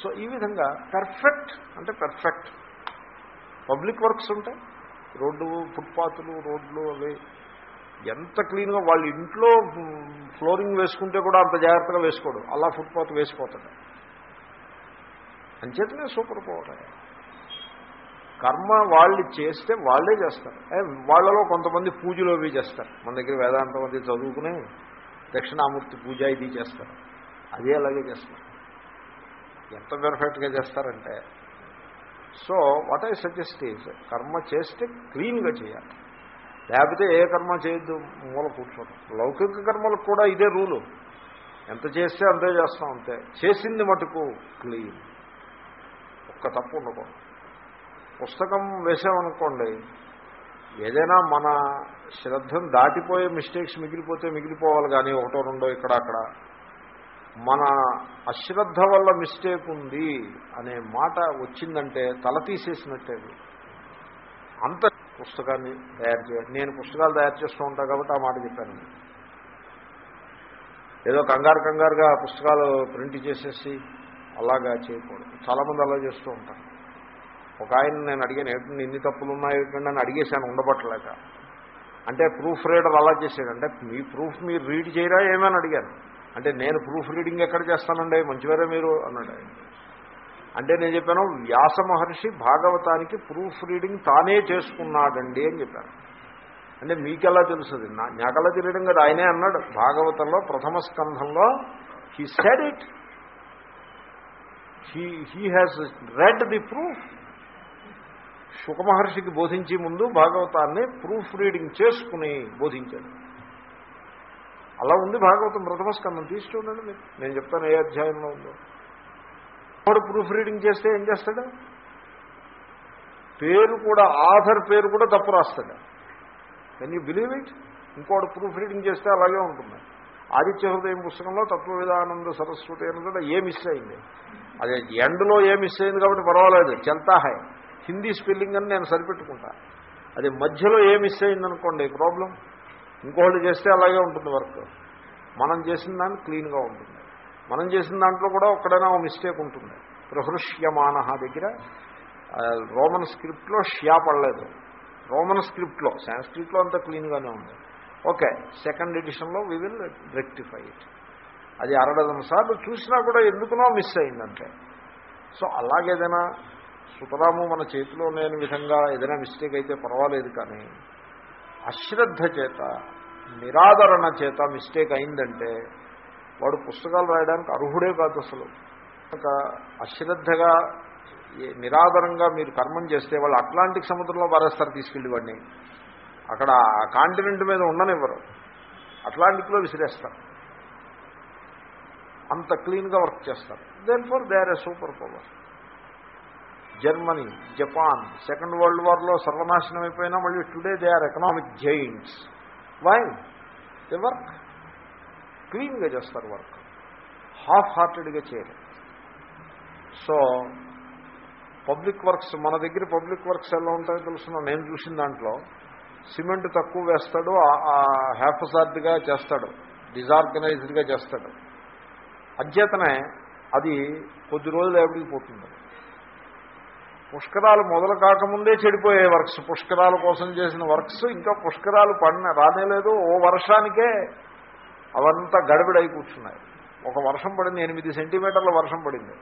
సో ఈ విధంగా పెర్ఫెక్ట్ అంటే పెర్ఫెక్ట్ పబ్లిక్ వర్క్స్ ఉంటాయి. రోడ్డు ఫుట్పాత్లు రోడ్లు అవి ఎంత క్లీన్గా వాళ్ళ ఇంట్లో ఫ్లోరింగ్ వేసుకుంటే కూడా అంత జాగ్రత్తగా వేసుకోడు. అలా ఫుట్పాత్ వేసిపోతాడు. అంచేతనే సూపర్ పవర్ కర్మ వాళ్ళు చేస్తే వాళ్ళే చేస్తారు. ఏ, వాళ్ళలో కొంతమంది పూజలు అవి చేస్తారు. మన దగ్గర వేదాంతం అది చదువుకుని దక్షిణామూర్తి పూజ ఇది చేస్తారు. అదే అలాగే చేస్తారు. ఎంత పెర్ఫెక్ట్గా చేస్తారంటే. So what I suggest is కర్మ చేస్తే క్లీన్గా చేయాలి. లేకపోతే ఏ కర్మ చేయొద్దు? మూల కూర్చోవడం. లౌకిక కర్మలకు కూడా ఇదే రూలు. ఎంత చేస్తే అంతే చేస్తాం అంతే. చేసింది మటుకు క్లీన్. ఒక్క తప్పు ఉండకూడదు. పుస్తకం వేసామనుకోండి ఏదైనా మన శ్రద్ధను దాటిపోయే మిస్టేక్స్ మిగిలిపోతే మిగిలిపోవాలి కానీ ఒకటో రెండో ఇక్కడ అక్కడ. మన అశ్రద్ధ వల్ల మిస్టేక్ ఉంది అనే మాట వచ్చిందంటే తల తీసేసినట్టేది అంత పుస్తకాన్ని తయారు చేయ నేను పుస్తకాలు తయారు చేస్తూ ఉంటాను కాబట్టి ఆ మాట చెప్పాను. ఏదో కంగారు కంగారుగా పుస్తకాలు ప్రింట్ చేసేసి అలాగా చేయకూడదు. చాలామంది అలా చేస్తూ ఉంటారు. ఒక ఆయన నేను అడిగాను ఏంటంటే ఇన్ని తప్పులు ఉన్నాయి ఏంటంటే అని అడిగేశాను ఉండబట్టలేక. అంటే ప్రూఫ్ రీడర్ అలా చేశాడు అంటే మీ ప్రూఫ్ మీరు రీడ్ చేయరా ఏమని అడిగాను. అంటే నేను ప్రూఫ్ రీడింగ్ ఎక్కడ చేస్తానండి? మంచివారే మీరు? అన్నాడు ఆయన. అంటే నేను చెప్పాను వ్యాస మహర్షి భాగవతానికి ప్రూఫ్ రీడింగ్ తానే చేసుకున్నాడండి అని చెప్పాను అంటే మీకెలా తెలుస్తుంది నా నెగల తెలియడం కదా. ఆయనే అన్నాడు భాగవతంలో ప్రథమ స్కంధంలో he said it he he has read the proof శుకమహర్షికి బోధించే ముందు భాగవతాన్ని ప్రూఫ్ రీడింగ్ చేసుకుని బోధించాడు. అలా ఉంది భాగవతం. ప్రథమ స్కంధం. తీసి చూడండి మీరు. నేను చెప్తాను ఏ అధ్యాయంలో ఉందో. వాడు ప్రూఫ్ రీడింగ్ చేస్తే ఏం చేస్తాడు? పేరు కూడా ఆధర్ పేరు కూడా తప్పు రాస్తాడు. కెన్ యూ బిలీవ్ ఇట్ ఇంకోటి ప్రూఫ్ రీడింగ్ చేస్తే అలాగే ఉంటుంది. ఆదిత్య హృదయం పుస్తకంలో తత్వవిధానంద విధానంద అని కూడా ఏ మిస్ అయింది? అదే ఎండ్లో ఏ మిస్ అయింది కాబట్టి పర్వాలేదు. చెల్తా హై హిందీ స్పెల్లింగ్ అని నేను సరిపెట్టుకుంటా. అది మధ్యలో ఏ మిస్ అయిందనుకోండి ప్రాబ్లం ఇంకోళ్ళు చేస్తే అలాగే ఉంటుంది వర్క్ మనం చేసిన దాన్ని క్లీన్గా ఉంటుంది. మనం చేసిన దాంట్లో కూడా ఒక్కడైనా ఓ మిస్టేక్ ఉంటుంది. ప్రహృష్యమాన దగ్గర రోమన్ స్క్రిప్ట్లో షియా పడలేదు. రోమన్ స్క్రిప్ట్లో సాంస్క్రిప్ట్లో అంతా క్లీన్గానే ఉంది. ఓకే సెకండ్ ఎడిషన్లో వి విల్ రెక్టిఫై ఇట్ అది అరడదన సార్లు చూసినా కూడా ఎందుకునో మిస్ అయిందంటే. సో అలాగేదైనా సుతరాము మన చేతిలో లేని విధంగా ఏదైనా మిస్టేక్ అయితే పర్వాలేదు కానీ అశ్రద్ధ చేత నిరాదరణ చేత మిస్టేక్ అయిందంటే వాడు పుస్తకాలు రాయడానికి అర్హుడే కాదు అసలు. ఒక అశ్రద్ధగా నిరాదరంగా మీరు కర్మం చేస్తే వాళ్ళు అట్లాంటిక్ సముద్రంలో పారేస్తారు తీసుకెళ్ళి వాడిని. అక్కడ ఆ కాంటినెంట్ మీద ఉండనివ్వరు. అట్లాంటిక్లో విసిరేస్తారు. అంత క్లీన్గా వర్క్ చేస్తారు. Then for they are a super power. Germany Japan second world వార్లో సర్వనాశనం అయిపోయినా మళ్ళీ today they are economic giants why? They work. క్లీన్గా చేస్తారు వర్క్. హాఫ్ హార్టెడ్గా చేయరు సో పబ్లిక్ వర్క్స్ మన దగ్గర పబ్లిక్ వర్క్స్ ఎలా ఉంటాయో తెలుసున్నా నేను చూసిన దాంట్లో సిమెంట్ తక్కువ వేస్తాడు హ్యాఫ్సార్డ్గా చేస్తాడు డిజార్గనైజ్డ్గా చేస్తాడు. అధ్యతనే అది కొద్ది రోజులు ఎవరికి పోతుంది. పుష్కరాలు మొదలు కాకముందే చెడిపోయే వర్క్స్ పుష్కరాల కోసం చేసిన వర్క్స్ ఇంకా పుష్కరాలు పడిన రానేలేదు ఓ వర్షానికే అవంతా గడబిడై కూర్చున్నాయి. ఒక వర్షం పడింది ఎనిమిది సెంటీమీటర్ల వర్షం పడింది.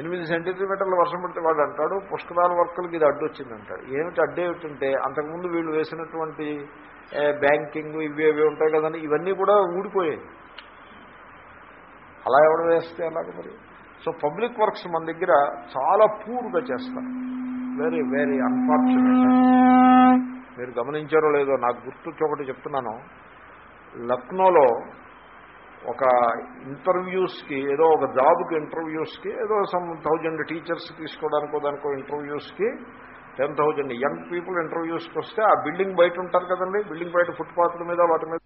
ఎనిమిది సెంటీమీటర్ల వర్షం పడితే వాడు అంటాడు పుష్కరాల వర్కులకి ఇది అడ్డు వచ్చిందంటాడు. ఏమిటి అడ్డు ఏమిటంటే అంతకుముందు వీళ్ళు వేసినటువంటి బ్యాంకింగ్ ఇవి ఇవి ఉంటాయి కదండి ఇవన్నీ కూడా ఊడిపోయాయి. అలా ఎవడు వేస్తే అలాగే మరి? సో పబ్లిక్ వర్క్స్ మన దగ్గర చాలా పూర్గా చేస్తారు. వెరీ వెరీ అన్ఫార్చునేట్ మీరు గమనించారో లేదో నాకు గుర్తు ఒకటి చెప్తున్నాను. లక్నోలో ఒక ఇంటర్వ్యూస్కి ఏదో ఒక జాబ్కి ఇంటర్వ్యూస్కి ఏదో సమ్ థౌజండ్ టీచర్స్ తీసుకోవడానికో దానికో ఇంటర్వ్యూస్కి టెన్ థౌజండ్ యంగ్ పీపుల్ ఇంటర్వ్యూస్కి వస్తే ఆ బిల్డింగ్ బయట ఉంటారు కదండి. బిల్డింగ్ బయట ఫుట్పాత్ల మీద వాటి మీద